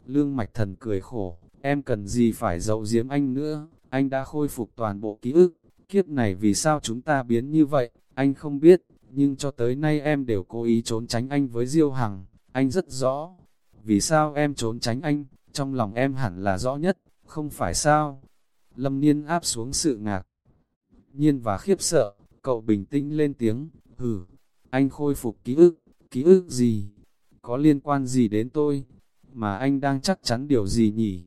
Lương mạch thần cười khổ, em cần gì phải giấu giếm anh nữa, anh đã khôi phục toàn bộ ký ức, kiếp này vì sao chúng ta biến như vậy, anh không biết, nhưng cho tới nay em đều cố ý trốn tránh anh với Diêu Hằng, anh rất rõ. Vì sao em trốn tránh anh, trong lòng em hẳn là rõ nhất, không phải sao? Lâm Niên áp xuống sự ngạc. Nhiên và khiếp sợ, cậu bình tĩnh lên tiếng, hử, anh khôi phục ký ức, ký ức gì? Có liên quan gì đến tôi? Mà anh đang chắc chắn điều gì nhỉ?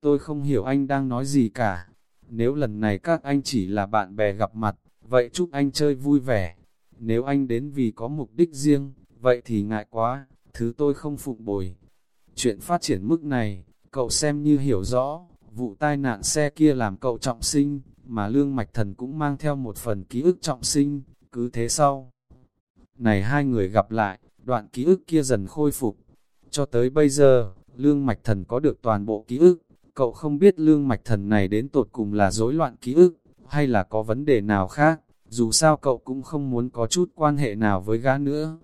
Tôi không hiểu anh đang nói gì cả. Nếu lần này các anh chỉ là bạn bè gặp mặt, vậy chúc anh chơi vui vẻ. Nếu anh đến vì có mục đích riêng, vậy thì ngại quá, thứ tôi không phụng bồi. Chuyện phát triển mức này, cậu xem như hiểu rõ, vụ tai nạn xe kia làm cậu trọng sinh, mà Lương Mạch Thần cũng mang theo một phần ký ức trọng sinh, cứ thế sau. Này hai người gặp lại, đoạn ký ức kia dần khôi phục. Cho tới bây giờ, Lương Mạch Thần có được toàn bộ ký ức, cậu không biết Lương Mạch Thần này đến tột cùng là rối loạn ký ức, hay là có vấn đề nào khác, dù sao cậu cũng không muốn có chút quan hệ nào với gã nữa.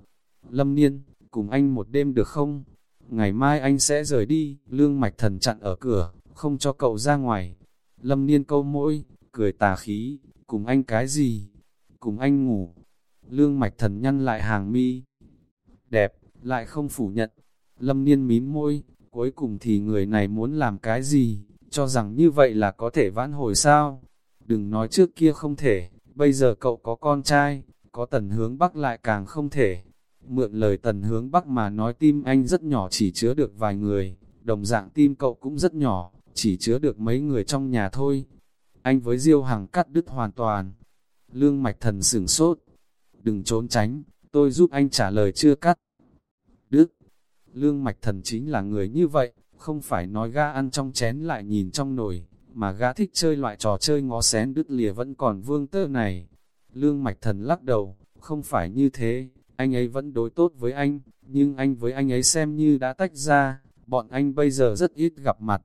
Lâm Niên, cùng anh một đêm được không? Ngày mai anh sẽ rời đi, Lương Mạch Thần chặn ở cửa, không cho cậu ra ngoài. Lâm Niên câu môi, cười tà khí, cùng anh cái gì? Cùng anh ngủ. Lương Mạch Thần nhăn lại hàng mi. Đẹp, lại không phủ nhận. Lâm Niên mím môi, cuối cùng thì người này muốn làm cái gì, cho rằng như vậy là có thể vãn hồi sao? Đừng nói trước kia không thể, bây giờ cậu có con trai, có tần hướng bắc lại càng không thể. Mượn lời tần hướng bắc mà nói tim anh rất nhỏ chỉ chứa được vài người, đồng dạng tim cậu cũng rất nhỏ, chỉ chứa được mấy người trong nhà thôi. Anh với Diêu Hằng cắt đứt hoàn toàn. Lương mạch thần sửng sốt. Đừng trốn tránh, tôi giúp anh trả lời chưa cắt. Đức, lương mạch thần chính là người như vậy, không phải nói ga ăn trong chén lại nhìn trong nồi, mà gã thích chơi loại trò chơi ngó xén đứt lìa vẫn còn vương tơ này. Lương mạch thần lắc đầu, không phải như thế, anh ấy vẫn đối tốt với anh, nhưng anh với anh ấy xem như đã tách ra, bọn anh bây giờ rất ít gặp mặt.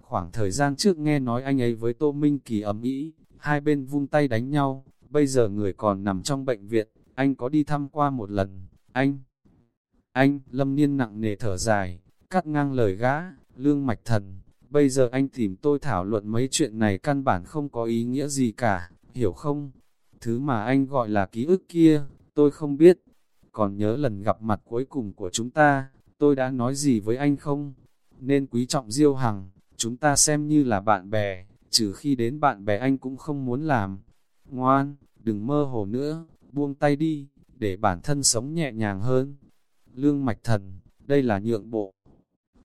Khoảng thời gian trước nghe nói anh ấy với Tô Minh Kỳ ấm ý, hai bên vung tay đánh nhau, bây giờ người còn nằm trong bệnh viện, anh có đi thăm qua một lần, anh. Anh, lâm niên nặng nề thở dài, cắt ngang lời gã, lương mạch thần, bây giờ anh tìm tôi thảo luận mấy chuyện này căn bản không có ý nghĩa gì cả, hiểu không? Thứ mà anh gọi là ký ức kia, tôi không biết. Còn nhớ lần gặp mặt cuối cùng của chúng ta, tôi đã nói gì với anh không? Nên quý trọng Diêu Hằng, chúng ta xem như là bạn bè, trừ khi đến bạn bè anh cũng không muốn làm. Ngoan, đừng mơ hồ nữa, buông tay đi, để bản thân sống nhẹ nhàng hơn. Lương Mạch Thần, đây là nhượng bộ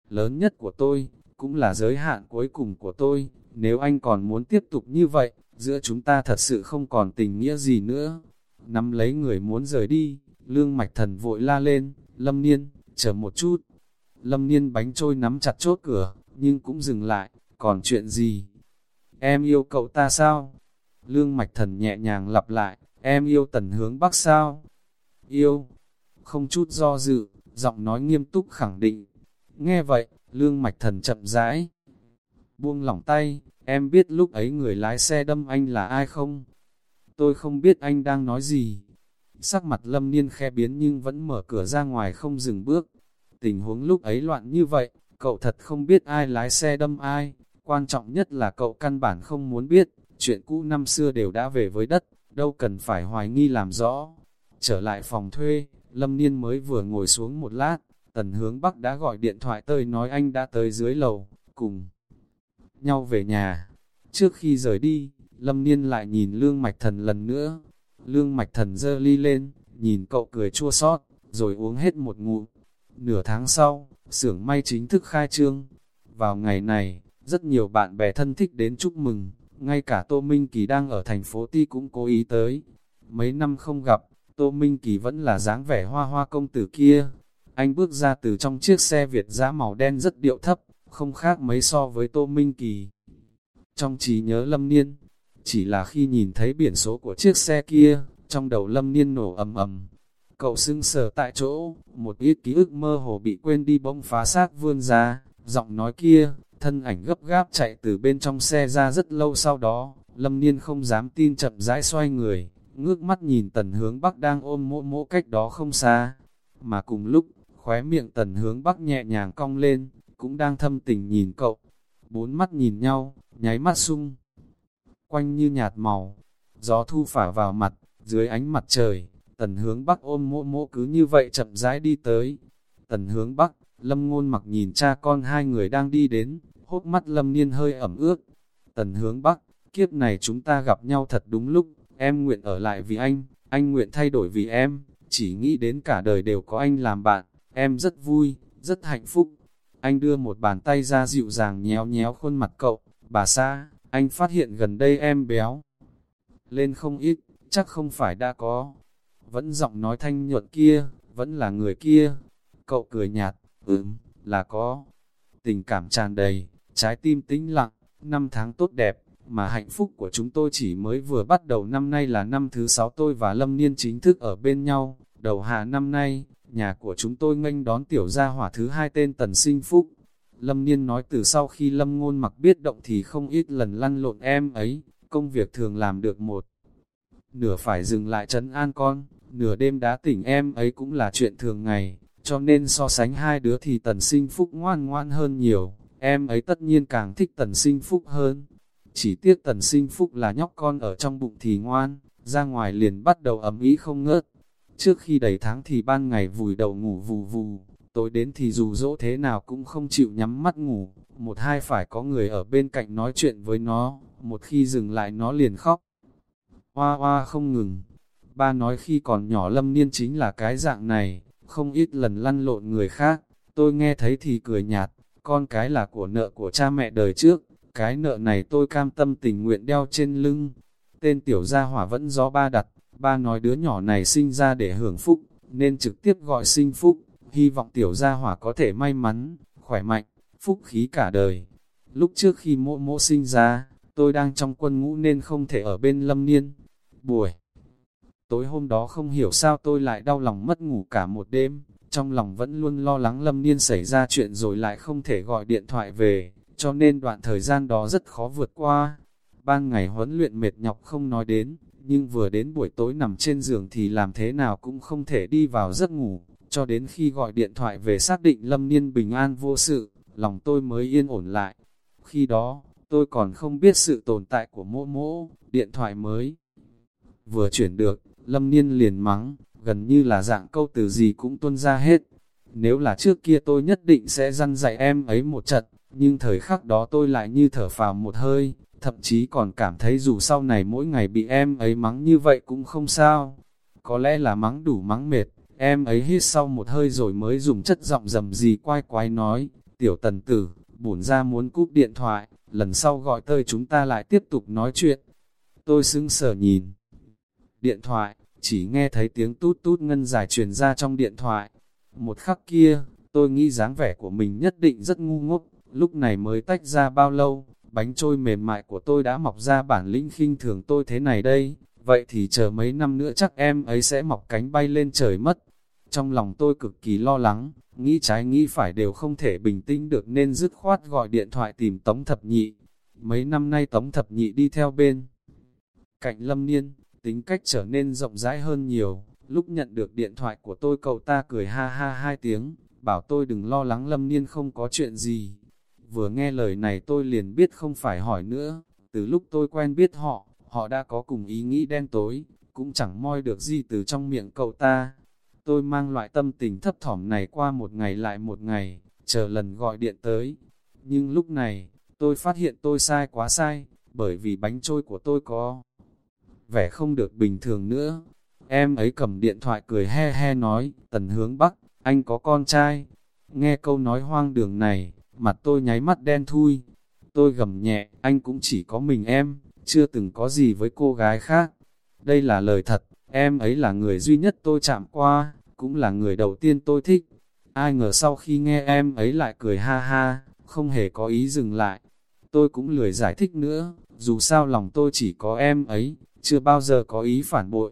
lớn nhất của tôi, cũng là giới hạn cuối cùng của tôi. Nếu anh còn muốn tiếp tục như vậy, giữa chúng ta thật sự không còn tình nghĩa gì nữa. Nắm lấy người muốn rời đi, Lương Mạch Thần vội la lên, Lâm Niên, chờ một chút. Lâm Niên bánh trôi nắm chặt chốt cửa, nhưng cũng dừng lại, còn chuyện gì? Em yêu cậu ta sao? Lương Mạch Thần nhẹ nhàng lặp lại, em yêu tần hướng bắc sao? Yêu, không chút do dự, giọng nói nghiêm túc khẳng định. Nghe vậy, Lương Mạch Thần chậm rãi. Buông lỏng tay, em biết lúc ấy người lái xe đâm anh là ai không? Tôi không biết anh đang nói gì. Sắc mặt lâm niên khe biến nhưng vẫn mở cửa ra ngoài không dừng bước. Tình huống lúc ấy loạn như vậy, cậu thật không biết ai lái xe đâm ai. Quan trọng nhất là cậu căn bản không muốn biết, chuyện cũ năm xưa đều đã về với đất, đâu cần phải hoài nghi làm rõ. Trở lại phòng thuê, Lâm Niên mới vừa ngồi xuống một lát, Tần hướng Bắc đã gọi điện thoại tới nói anh đã tới dưới lầu, cùng nhau về nhà. Trước khi rời đi, Lâm Niên lại nhìn Lương Mạch Thần lần nữa. Lương Mạch Thần dơ ly lên, nhìn cậu cười chua sót, rồi uống hết một ngụm. Nửa tháng sau, xưởng may chính thức khai trương. Vào ngày này, rất nhiều bạn bè thân thích đến chúc mừng, ngay cả Tô Minh Kỳ đang ở thành phố Ti cũng cố ý tới. Mấy năm không gặp, Tô Minh Kỳ vẫn là dáng vẻ hoa hoa công tử kia. Anh bước ra từ trong chiếc xe Việt giá màu đen rất điệu thấp, không khác mấy so với Tô Minh Kỳ. Trong trí nhớ Lâm Niên, chỉ là khi nhìn thấy biển số của chiếc xe kia, trong đầu Lâm Niên nổ ầm ầm. Cậu sưng sờ tại chỗ, một ít ký ức mơ hồ bị quên đi bỗng phá xác vươn ra, giọng nói kia, thân ảnh gấp gáp chạy từ bên trong xe ra rất lâu sau đó, Lâm Niên không dám tin chậm rãi xoay người, ngước mắt nhìn tần hướng bắc đang ôm mỗ mỗ cách đó không xa. Mà cùng lúc, khóe miệng tần hướng bắc nhẹ nhàng cong lên, cũng đang thâm tình nhìn cậu. Bốn mắt nhìn nhau, nháy mắt sung. Quanh như nhạt màu, gió thu phả vào mặt, dưới ánh mặt trời, tần hướng bắc ôm mỗ mỗ cứ như vậy chậm rãi đi tới. Tần hướng bắc, lâm ngôn mặc nhìn cha con hai người đang đi đến, hốt mắt lâm niên hơi ẩm ướt. Tần hướng bắc, kiếp này chúng ta gặp nhau thật đúng lúc, em nguyện ở lại vì anh, anh nguyện thay đổi vì em, chỉ nghĩ đến cả đời đều có anh làm bạn, em rất vui, rất hạnh phúc. Anh đưa một bàn tay ra dịu dàng nhéo nhéo khuôn mặt cậu, bà xa, anh phát hiện gần đây em béo. Lên không ít, chắc không phải đã có. Vẫn giọng nói thanh nhuận kia, vẫn là người kia. Cậu cười nhạt, ừm, là có. Tình cảm tràn đầy, trái tim tĩnh lặng, năm tháng tốt đẹp, mà hạnh phúc của chúng tôi chỉ mới vừa bắt đầu năm nay là năm thứ sáu tôi và Lâm Niên chính thức ở bên nhau. Đầu hạ năm nay, nhà của chúng tôi nghênh đón tiểu gia hỏa thứ hai tên Tần Sinh Phúc. Lâm Niên nói từ sau khi Lâm Ngôn mặc biết động thì không ít lần lăn lộn em ấy, công việc thường làm được một. Nửa phải dừng lại trấn an con, nửa đêm đá tỉnh em ấy cũng là chuyện thường ngày, cho nên so sánh hai đứa thì Tần Sinh Phúc ngoan ngoan hơn nhiều, em ấy tất nhiên càng thích Tần Sinh Phúc hơn. Chỉ tiếc Tần Sinh Phúc là nhóc con ở trong bụng thì ngoan, ra ngoài liền bắt đầu ấm ý không ngớt, Trước khi đầy tháng thì ban ngày vùi đầu ngủ vù vù, tối đến thì dù dỗ thế nào cũng không chịu nhắm mắt ngủ, một hai phải có người ở bên cạnh nói chuyện với nó, một khi dừng lại nó liền khóc. Hoa hoa không ngừng, ba nói khi còn nhỏ lâm niên chính là cái dạng này, không ít lần lăn lộn người khác, tôi nghe thấy thì cười nhạt, con cái là của nợ của cha mẹ đời trước, cái nợ này tôi cam tâm tình nguyện đeo trên lưng. Tên tiểu gia hỏa vẫn do ba đặt, Ba nói đứa nhỏ này sinh ra để hưởng phúc, nên trực tiếp gọi sinh phúc, hy vọng tiểu gia hỏa có thể may mắn, khỏe mạnh, phúc khí cả đời. Lúc trước khi mộ mộ sinh ra, tôi đang trong quân ngũ nên không thể ở bên lâm niên. Buổi tối hôm đó không hiểu sao tôi lại đau lòng mất ngủ cả một đêm, trong lòng vẫn luôn lo lắng lâm niên xảy ra chuyện rồi lại không thể gọi điện thoại về, cho nên đoạn thời gian đó rất khó vượt qua. Ban ngày huấn luyện mệt nhọc không nói đến, nhưng vừa đến buổi tối nằm trên giường thì làm thế nào cũng không thể đi vào giấc ngủ, cho đến khi gọi điện thoại về xác định Lâm Niên bình an vô sự, lòng tôi mới yên ổn lại. Khi đó, tôi còn không biết sự tồn tại của mỗ mỗ, điện thoại mới. Vừa chuyển được, Lâm Niên liền mắng, gần như là dạng câu từ gì cũng tuân ra hết. Nếu là trước kia tôi nhất định sẽ răn dạy em ấy một trận, nhưng thời khắc đó tôi lại như thở phào một hơi, thậm chí còn cảm thấy dù sau này mỗi ngày bị em ấy mắng như vậy cũng không sao. Có lẽ là mắng đủ mắng mệt, em ấy hít sau một hơi rồi mới dùng chất giọng dầm gì quay quái nói, tiểu tần tử, bổn ra muốn cúp điện thoại, lần sau gọi tơi chúng ta lại tiếp tục nói chuyện. Tôi xứng sở nhìn. Điện thoại, chỉ nghe thấy tiếng tút tút ngân dài truyền ra trong điện thoại. Một khắc kia, tôi nghĩ dáng vẻ của mình nhất định rất ngu ngốc, lúc này mới tách ra bao lâu, bánh trôi mềm mại của tôi đã mọc ra bản lĩnh khinh thường tôi thế này đây, vậy thì chờ mấy năm nữa chắc em ấy sẽ mọc cánh bay lên trời mất. Trong lòng tôi cực kỳ lo lắng, nghĩ trái nghĩ phải đều không thể bình tĩnh được nên dứt khoát gọi điện thoại tìm Tống Thập Nhị. Mấy năm nay Tống Thập Nhị đi theo bên. Cạnh Lâm Niên, tính cách trở nên rộng rãi hơn nhiều, lúc nhận được điện thoại của tôi cậu ta cười ha ha hai tiếng, bảo tôi đừng lo lắng Lâm Niên không có chuyện gì. Vừa nghe lời này tôi liền biết không phải hỏi nữa, từ lúc tôi quen biết họ, họ đã có cùng ý nghĩ đen tối, cũng chẳng moi được gì từ trong miệng cậu ta. Tôi mang loại tâm tình thấp thỏm này qua một ngày lại một ngày, chờ lần gọi điện tới. Nhưng lúc này, tôi phát hiện tôi sai quá sai, bởi vì bánh trôi của tôi có vẻ không được bình thường nữa. Em ấy cầm điện thoại cười he he nói, tần hướng bắc, anh có con trai. Nghe câu nói hoang đường này, mặt tôi nháy mắt đen thui. Tôi gầm nhẹ, anh cũng chỉ có mình em, chưa từng có gì với cô gái khác. Đây là lời thật, em ấy là người duy nhất tôi chạm qua, cũng là người đầu tiên tôi thích. Ai ngờ sau khi nghe em ấy lại cười ha ha, không hề có ý dừng lại. Tôi cũng lười giải thích nữa, dù sao lòng tôi chỉ có em ấy, chưa bao giờ có ý phản bội.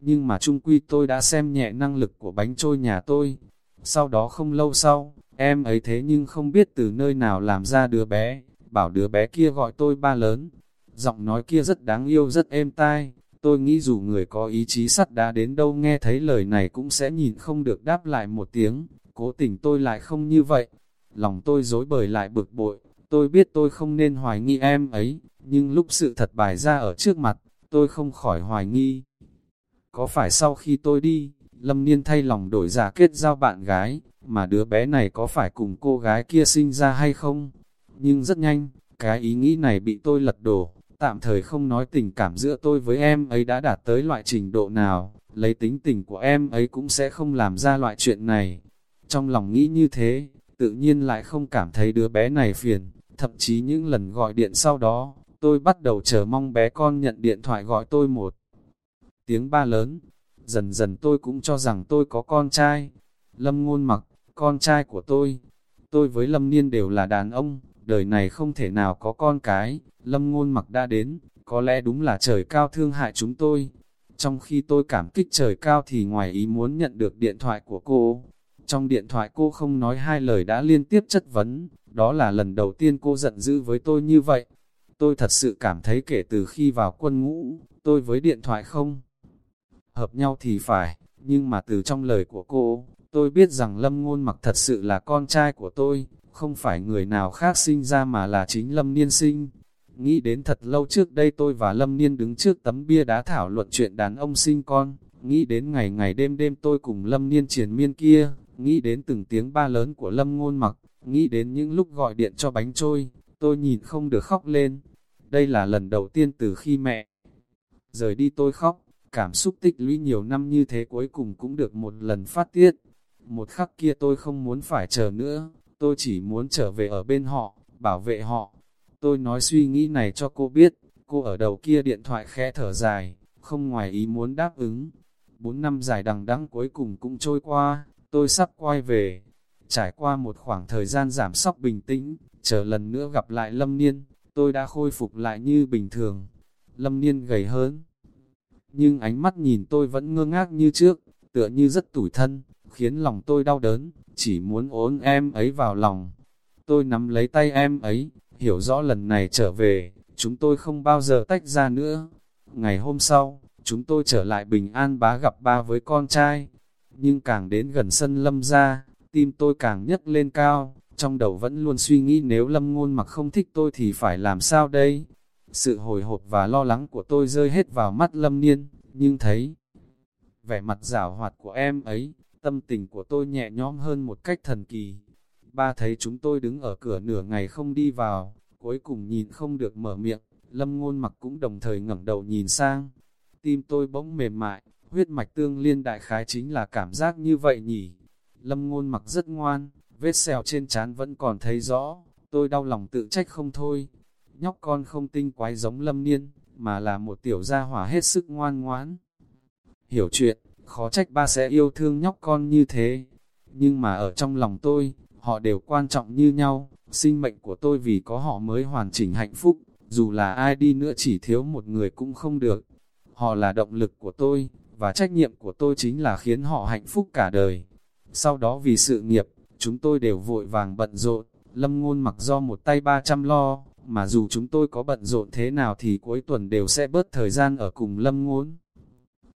Nhưng mà trung quy tôi đã xem nhẹ năng lực của bánh trôi nhà tôi. Sau đó không lâu sau, em ấy thế nhưng không biết từ nơi nào làm ra đứa bé, bảo đứa bé kia gọi tôi ba lớn. Giọng nói kia rất đáng yêu rất êm tai, tôi nghĩ dù người có ý chí sắt đá đến đâu nghe thấy lời này cũng sẽ nhìn không được đáp lại một tiếng, cố tình tôi lại không như vậy. Lòng tôi dối bời lại bực bội, tôi biết tôi không nên hoài nghi em ấy, nhưng lúc sự thật bài ra ở trước mặt, tôi không khỏi hoài nghi. Có phải sau khi tôi đi, Lâm Niên thay lòng đổi giả kết giao bạn gái, mà đứa bé này có phải cùng cô gái kia sinh ra hay không? Nhưng rất nhanh, cái ý nghĩ này bị tôi lật đổ, tạm thời không nói tình cảm giữa tôi với em ấy đã đạt tới loại trình độ nào, lấy tính tình của em ấy cũng sẽ không làm ra loại chuyện này. Trong lòng nghĩ như thế, tự nhiên lại không cảm thấy đứa bé này phiền, thậm chí những lần gọi điện sau đó, tôi bắt đầu chờ mong bé con nhận điện thoại gọi tôi một tiếng ba lớn. Dần dần tôi cũng cho rằng tôi có con trai. Lâm ngôn mặc, con trai của tôi. Tôi với Lâm Niên đều là đàn ông, đời này không thể nào có con cái. Lâm ngôn mặc đã đến, có lẽ đúng là trời cao thương hại chúng tôi. Trong khi tôi cảm kích trời cao thì ngoài ý muốn nhận được điện thoại của cô. Trong điện thoại cô không nói hai lời đã liên tiếp chất vấn, đó là lần đầu tiên cô giận dữ với tôi như vậy. Tôi thật sự cảm thấy kể từ khi vào quân ngũ, tôi với điện thoại không hợp nhau thì phải, nhưng mà từ trong lời của cô, tôi biết rằng Lâm Ngôn mặc thật sự là con trai của tôi, không phải người nào khác sinh ra mà là chính Lâm Niên sinh. Nghĩ đến thật lâu trước đây tôi và Lâm Niên đứng trước tấm bia đá thảo luận chuyện đàn ông sinh con, nghĩ đến ngày ngày đêm đêm tôi cùng Lâm Niên triển miên kia, nghĩ đến từng tiếng ba lớn của Lâm Ngôn mặc, nghĩ đến những lúc gọi điện cho bánh trôi, tôi nhìn không được khóc lên. Đây là lần đầu tiên từ khi mẹ rời đi tôi khóc, cảm xúc tích lũy nhiều năm như thế cuối cùng cũng được một lần phát tiết. Một khắc kia tôi không muốn phải chờ nữa, tôi chỉ muốn trở về ở bên họ, bảo vệ họ. Tôi nói suy nghĩ này cho cô biết, cô ở đầu kia điện thoại khẽ thở dài, không ngoài ý muốn đáp ứng. Bốn năm dài đằng đẵng cuối cùng cũng trôi qua, tôi sắp quay về. Trải qua một khoảng thời gian giảm sóc bình tĩnh, chờ lần nữa gặp lại Lâm Niên, tôi đã khôi phục lại như bình thường. Lâm Niên gầy hơn, nhưng ánh mắt nhìn tôi vẫn ngơ ngác như trước, tựa như rất tủi thân, khiến lòng tôi đau đớn, chỉ muốn ốn em ấy vào lòng. Tôi nắm lấy tay em ấy, hiểu rõ lần này trở về, chúng tôi không bao giờ tách ra nữa. Ngày hôm sau, chúng tôi trở lại bình an bá gặp ba với con trai. Nhưng càng đến gần sân lâm ra, tim tôi càng nhấc lên cao, trong đầu vẫn luôn suy nghĩ nếu lâm ngôn mặc không thích tôi thì phải làm sao đây? Sự hồi hộp và lo lắng của tôi rơi hết vào mắt lâm niên, nhưng thấy vẻ mặt rảo hoạt của em ấy, tâm tình của tôi nhẹ nhõm hơn một cách thần kỳ. Ba thấy chúng tôi đứng ở cửa nửa ngày không đi vào, cuối cùng nhìn không được mở miệng, lâm ngôn mặc cũng đồng thời ngẩng đầu nhìn sang. Tim tôi bỗng mềm mại, huyết mạch tương liên đại khái chính là cảm giác như vậy nhỉ. Lâm ngôn mặc rất ngoan, vết sẹo trên trán vẫn còn thấy rõ, tôi đau lòng tự trách không thôi. Nhóc con không tinh quái giống lâm niên, mà là một tiểu gia hỏa hết sức ngoan ngoãn. Hiểu chuyện, khó trách ba sẽ yêu thương nhóc con như thế. Nhưng mà ở trong lòng tôi, họ đều quan trọng như nhau, sinh mệnh của tôi vì có họ mới hoàn chỉnh hạnh phúc, dù là ai đi nữa chỉ thiếu một người cũng không được. Họ là động lực của tôi, và trách nhiệm của tôi chính là khiến họ hạnh phúc cả đời. Sau đó vì sự nghiệp, chúng tôi đều vội vàng bận rộn, lâm ngôn mặc do một tay ba trăm lo, mà dù chúng tôi có bận rộn thế nào thì cuối tuần đều sẽ bớt thời gian ở cùng lâm ngôn.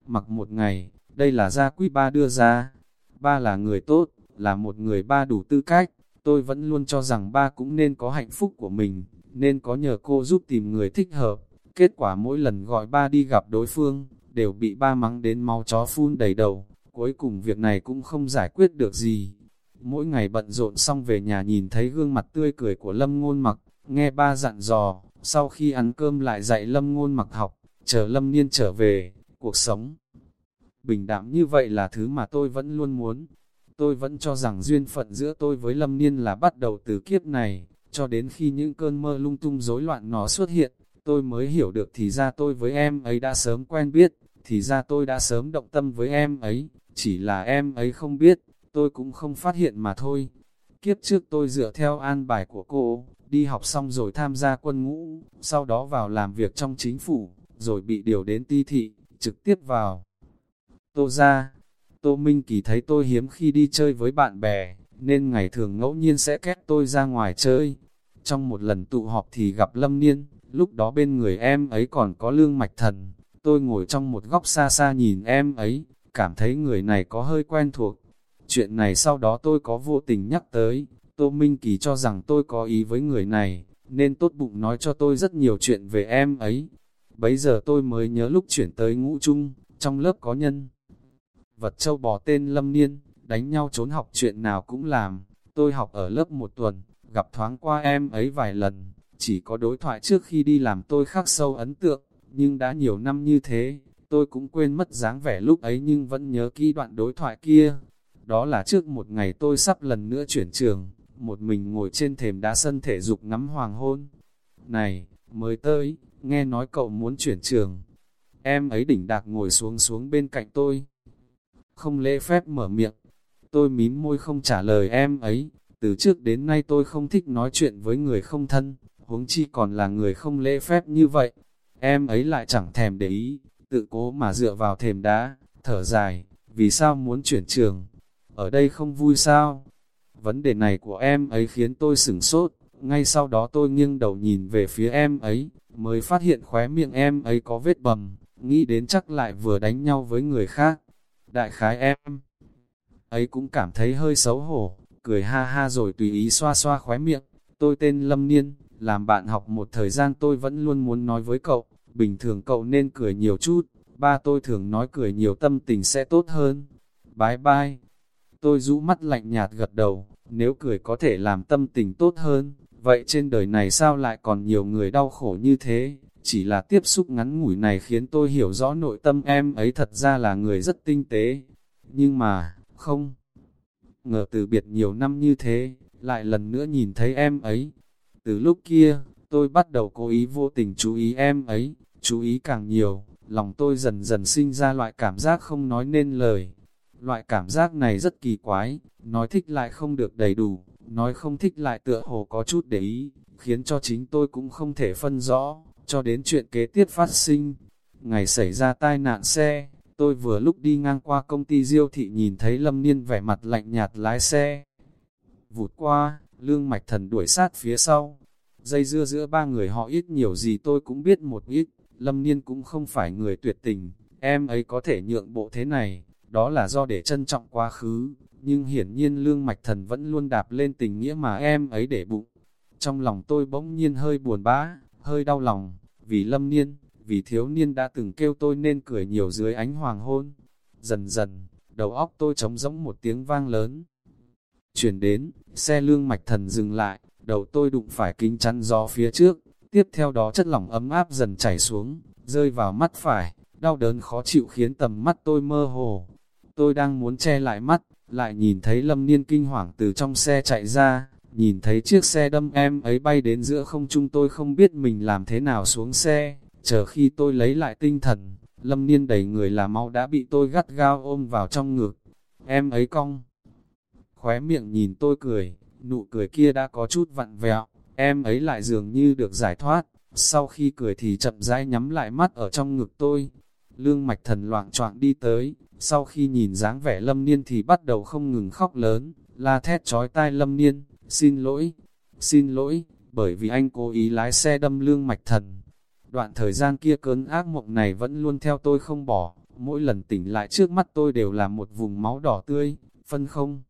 Mặc một ngày, đây là gia quý ba đưa ra. Ba là người tốt, là một người ba đủ tư cách, tôi vẫn luôn cho rằng ba cũng nên có hạnh phúc của mình, nên có nhờ cô giúp tìm người thích hợp. Kết quả mỗi lần gọi ba đi gặp đối phương, đều bị ba mắng đến máu chó phun đầy đầu, cuối cùng việc này cũng không giải quyết được gì. Mỗi ngày bận rộn xong về nhà nhìn thấy gương mặt tươi cười của Lâm Ngôn Mặc, nghe ba dặn dò, sau khi ăn cơm lại dạy Lâm Ngôn Mặc học, chờ Lâm Niên trở về, cuộc sống. Bình đạm như vậy là thứ mà tôi vẫn luôn muốn. Tôi vẫn cho rằng duyên phận giữa tôi với Lâm Niên là bắt đầu từ kiếp này, cho đến khi những cơn mơ lung tung rối loạn nó xuất hiện, tôi mới hiểu được thì ra tôi với em ấy đã sớm quen biết, thì ra tôi đã sớm động tâm với em ấy, chỉ là em ấy không biết, tôi cũng không phát hiện mà thôi. Kiếp trước tôi dựa theo an bài của cô, đi học xong rồi tham gia quân ngũ, sau đó vào làm việc trong chính phủ, rồi bị điều đến ti thị, trực tiếp vào. Tô ra, Tô Minh Kỳ thấy tôi hiếm khi đi chơi với bạn bè, nên ngày thường ngẫu nhiên sẽ kết tôi ra ngoài chơi. Trong một lần tụ họp thì gặp Lâm Niên, lúc đó bên người em ấy còn có lương mạch thần. Tôi ngồi trong một góc xa xa nhìn em ấy, cảm thấy người này có hơi quen thuộc. Chuyện này sau đó tôi có vô tình nhắc tới, Tô Minh Kỳ cho rằng tôi có ý với người này, nên tốt bụng nói cho tôi rất nhiều chuyện về em ấy. Bấy giờ tôi mới nhớ lúc chuyển tới ngũ trung, trong lớp có nhân. Vật châu bò tên Lâm Niên, đánh nhau trốn học chuyện nào cũng làm. Tôi học ở lớp một tuần, gặp thoáng qua em ấy vài lần, chỉ có đối thoại trước khi đi làm tôi khắc sâu ấn tượng, nhưng đã nhiều năm như thế, tôi cũng quên mất dáng vẻ lúc ấy nhưng vẫn nhớ kỹ đoạn đối thoại kia. Đó là trước một ngày tôi sắp lần nữa chuyển trường, một mình ngồi trên thềm đá sân thể dục ngắm hoàng hôn. Này, mới tới, nghe nói cậu muốn chuyển trường. Em ấy đỉnh đạc ngồi xuống xuống bên cạnh tôi. Không lễ phép mở miệng. Tôi mím môi không trả lời em ấy. Từ trước đến nay tôi không thích nói chuyện với người không thân, huống chi còn là người không lễ phép như vậy. Em ấy lại chẳng thèm để ý, tự cố mà dựa vào thềm đá, thở dài, vì sao muốn chuyển trường? Ở đây không vui sao? Vấn đề này của em ấy khiến tôi sửng sốt, ngay sau đó tôi nghiêng đầu nhìn về phía em ấy, mới phát hiện khóe miệng em ấy có vết bầm, nghĩ đến chắc lại vừa đánh nhau với người khác. Đại khái em ấy cũng cảm thấy hơi xấu hổ, cười ha ha rồi tùy ý xoa xoa khóe miệng. Tôi tên Lâm Niên, làm bạn học một thời gian tôi vẫn luôn muốn nói với cậu, bình thường cậu nên cười nhiều chút, ba tôi thường nói cười nhiều tâm tình sẽ tốt hơn. Bye bye. Tôi rũ mắt lạnh nhạt gật đầu, nếu cười có thể làm tâm tình tốt hơn, vậy trên đời này sao lại còn nhiều người đau khổ như thế? Chỉ là tiếp xúc ngắn ngủi này khiến tôi hiểu rõ nội tâm em ấy thật ra là người rất tinh tế. Nhưng mà, không ngờ từ biệt nhiều năm như thế, lại lần nữa nhìn thấy em ấy. Từ lúc kia, tôi bắt đầu cố ý vô tình chú ý em ấy, chú ý càng nhiều, lòng tôi dần dần sinh ra loại cảm giác không nói nên lời. Loại cảm giác này rất kỳ quái, nói thích lại không được đầy đủ, nói không thích lại tựa hồ có chút để ý, khiến cho chính tôi cũng không thể phân rõ, cho đến chuyện kế tiếp phát sinh. Ngày xảy ra tai nạn xe, tôi vừa lúc đi ngang qua công ty diêu thị nhìn thấy Lâm Niên vẻ mặt lạnh nhạt lái xe. Vụt qua, lương mạch thần đuổi sát phía sau. Dây dưa giữa ba người họ ít nhiều gì tôi cũng biết một ít, Lâm Niên cũng không phải người tuyệt tình, em ấy có thể nhượng bộ thế này, đó là do để trân trọng quá khứ, nhưng hiển nhiên lương mạch thần vẫn luôn đạp lên tình nghĩa mà em ấy để bụng. Trong lòng tôi bỗng nhiên hơi buồn bã, hơi đau lòng, vì lâm niên, vì thiếu niên đã từng kêu tôi nên cười nhiều dưới ánh hoàng hôn. Dần dần, đầu óc tôi trống rỗng một tiếng vang lớn. Chuyển đến, xe lương mạch thần dừng lại, đầu tôi đụng phải kính chắn gió phía trước, tiếp theo đó chất lỏng ấm áp dần chảy xuống, rơi vào mắt phải, đau đớn khó chịu khiến tầm mắt tôi mơ hồ. Tôi đang muốn che lại mắt, lại nhìn thấy lâm niên kinh hoàng từ trong xe chạy ra, nhìn thấy chiếc xe đâm em ấy bay đến giữa không trung tôi không biết mình làm thế nào xuống xe, chờ khi tôi lấy lại tinh thần, lâm niên đầy người là mau đã bị tôi gắt gao ôm vào trong ngực, em ấy cong. Khóe miệng nhìn tôi cười, nụ cười kia đã có chút vặn vẹo, em ấy lại dường như được giải thoát, sau khi cười thì chậm rãi nhắm lại mắt ở trong ngực tôi. Lương mạch thần loạn choạng đi tới, sau khi nhìn dáng vẻ lâm niên thì bắt đầu không ngừng khóc lớn, la thét trói tai lâm niên, xin lỗi, xin lỗi, bởi vì anh cố ý lái xe đâm lương mạch thần. Đoạn thời gian kia cơn ác mộng này vẫn luôn theo tôi không bỏ, mỗi lần tỉnh lại trước mắt tôi đều là một vùng máu đỏ tươi, phân không.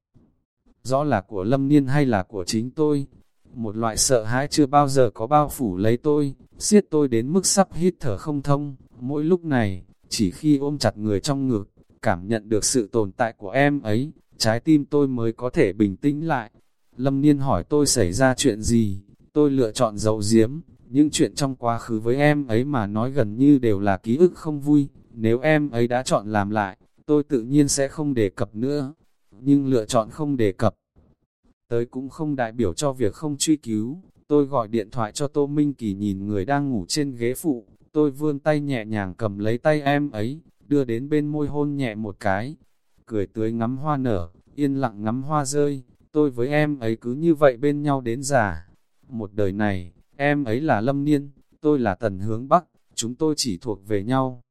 Rõ là của lâm niên hay là của chính tôi, một loại sợ hãi chưa bao giờ có bao phủ lấy tôi, siết tôi đến mức sắp hít thở không thông, mỗi lúc này, chỉ khi ôm chặt người trong ngực, cảm nhận được sự tồn tại của em ấy, trái tim tôi mới có thể bình tĩnh lại. Lâm Niên hỏi tôi xảy ra chuyện gì, tôi lựa chọn giấu giếm, những chuyện trong quá khứ với em ấy mà nói gần như đều là ký ức không vui, nếu em ấy đã chọn làm lại, tôi tự nhiên sẽ không đề cập nữa, nhưng lựa chọn không đề cập. Tới cũng không đại biểu cho việc không truy cứu, tôi gọi điện thoại cho Tô Minh Kỳ nhìn người đang ngủ trên ghế phụ, tôi vươn tay nhẹ nhàng cầm lấy tay em ấy, đưa đến bên môi hôn nhẹ một cái, cười tươi ngắm hoa nở, yên lặng ngắm hoa rơi, tôi với em ấy cứ như vậy bên nhau đến già. Một đời này, em ấy là Lâm Niên, tôi là Tần Hướng Bắc, chúng tôi chỉ thuộc về nhau.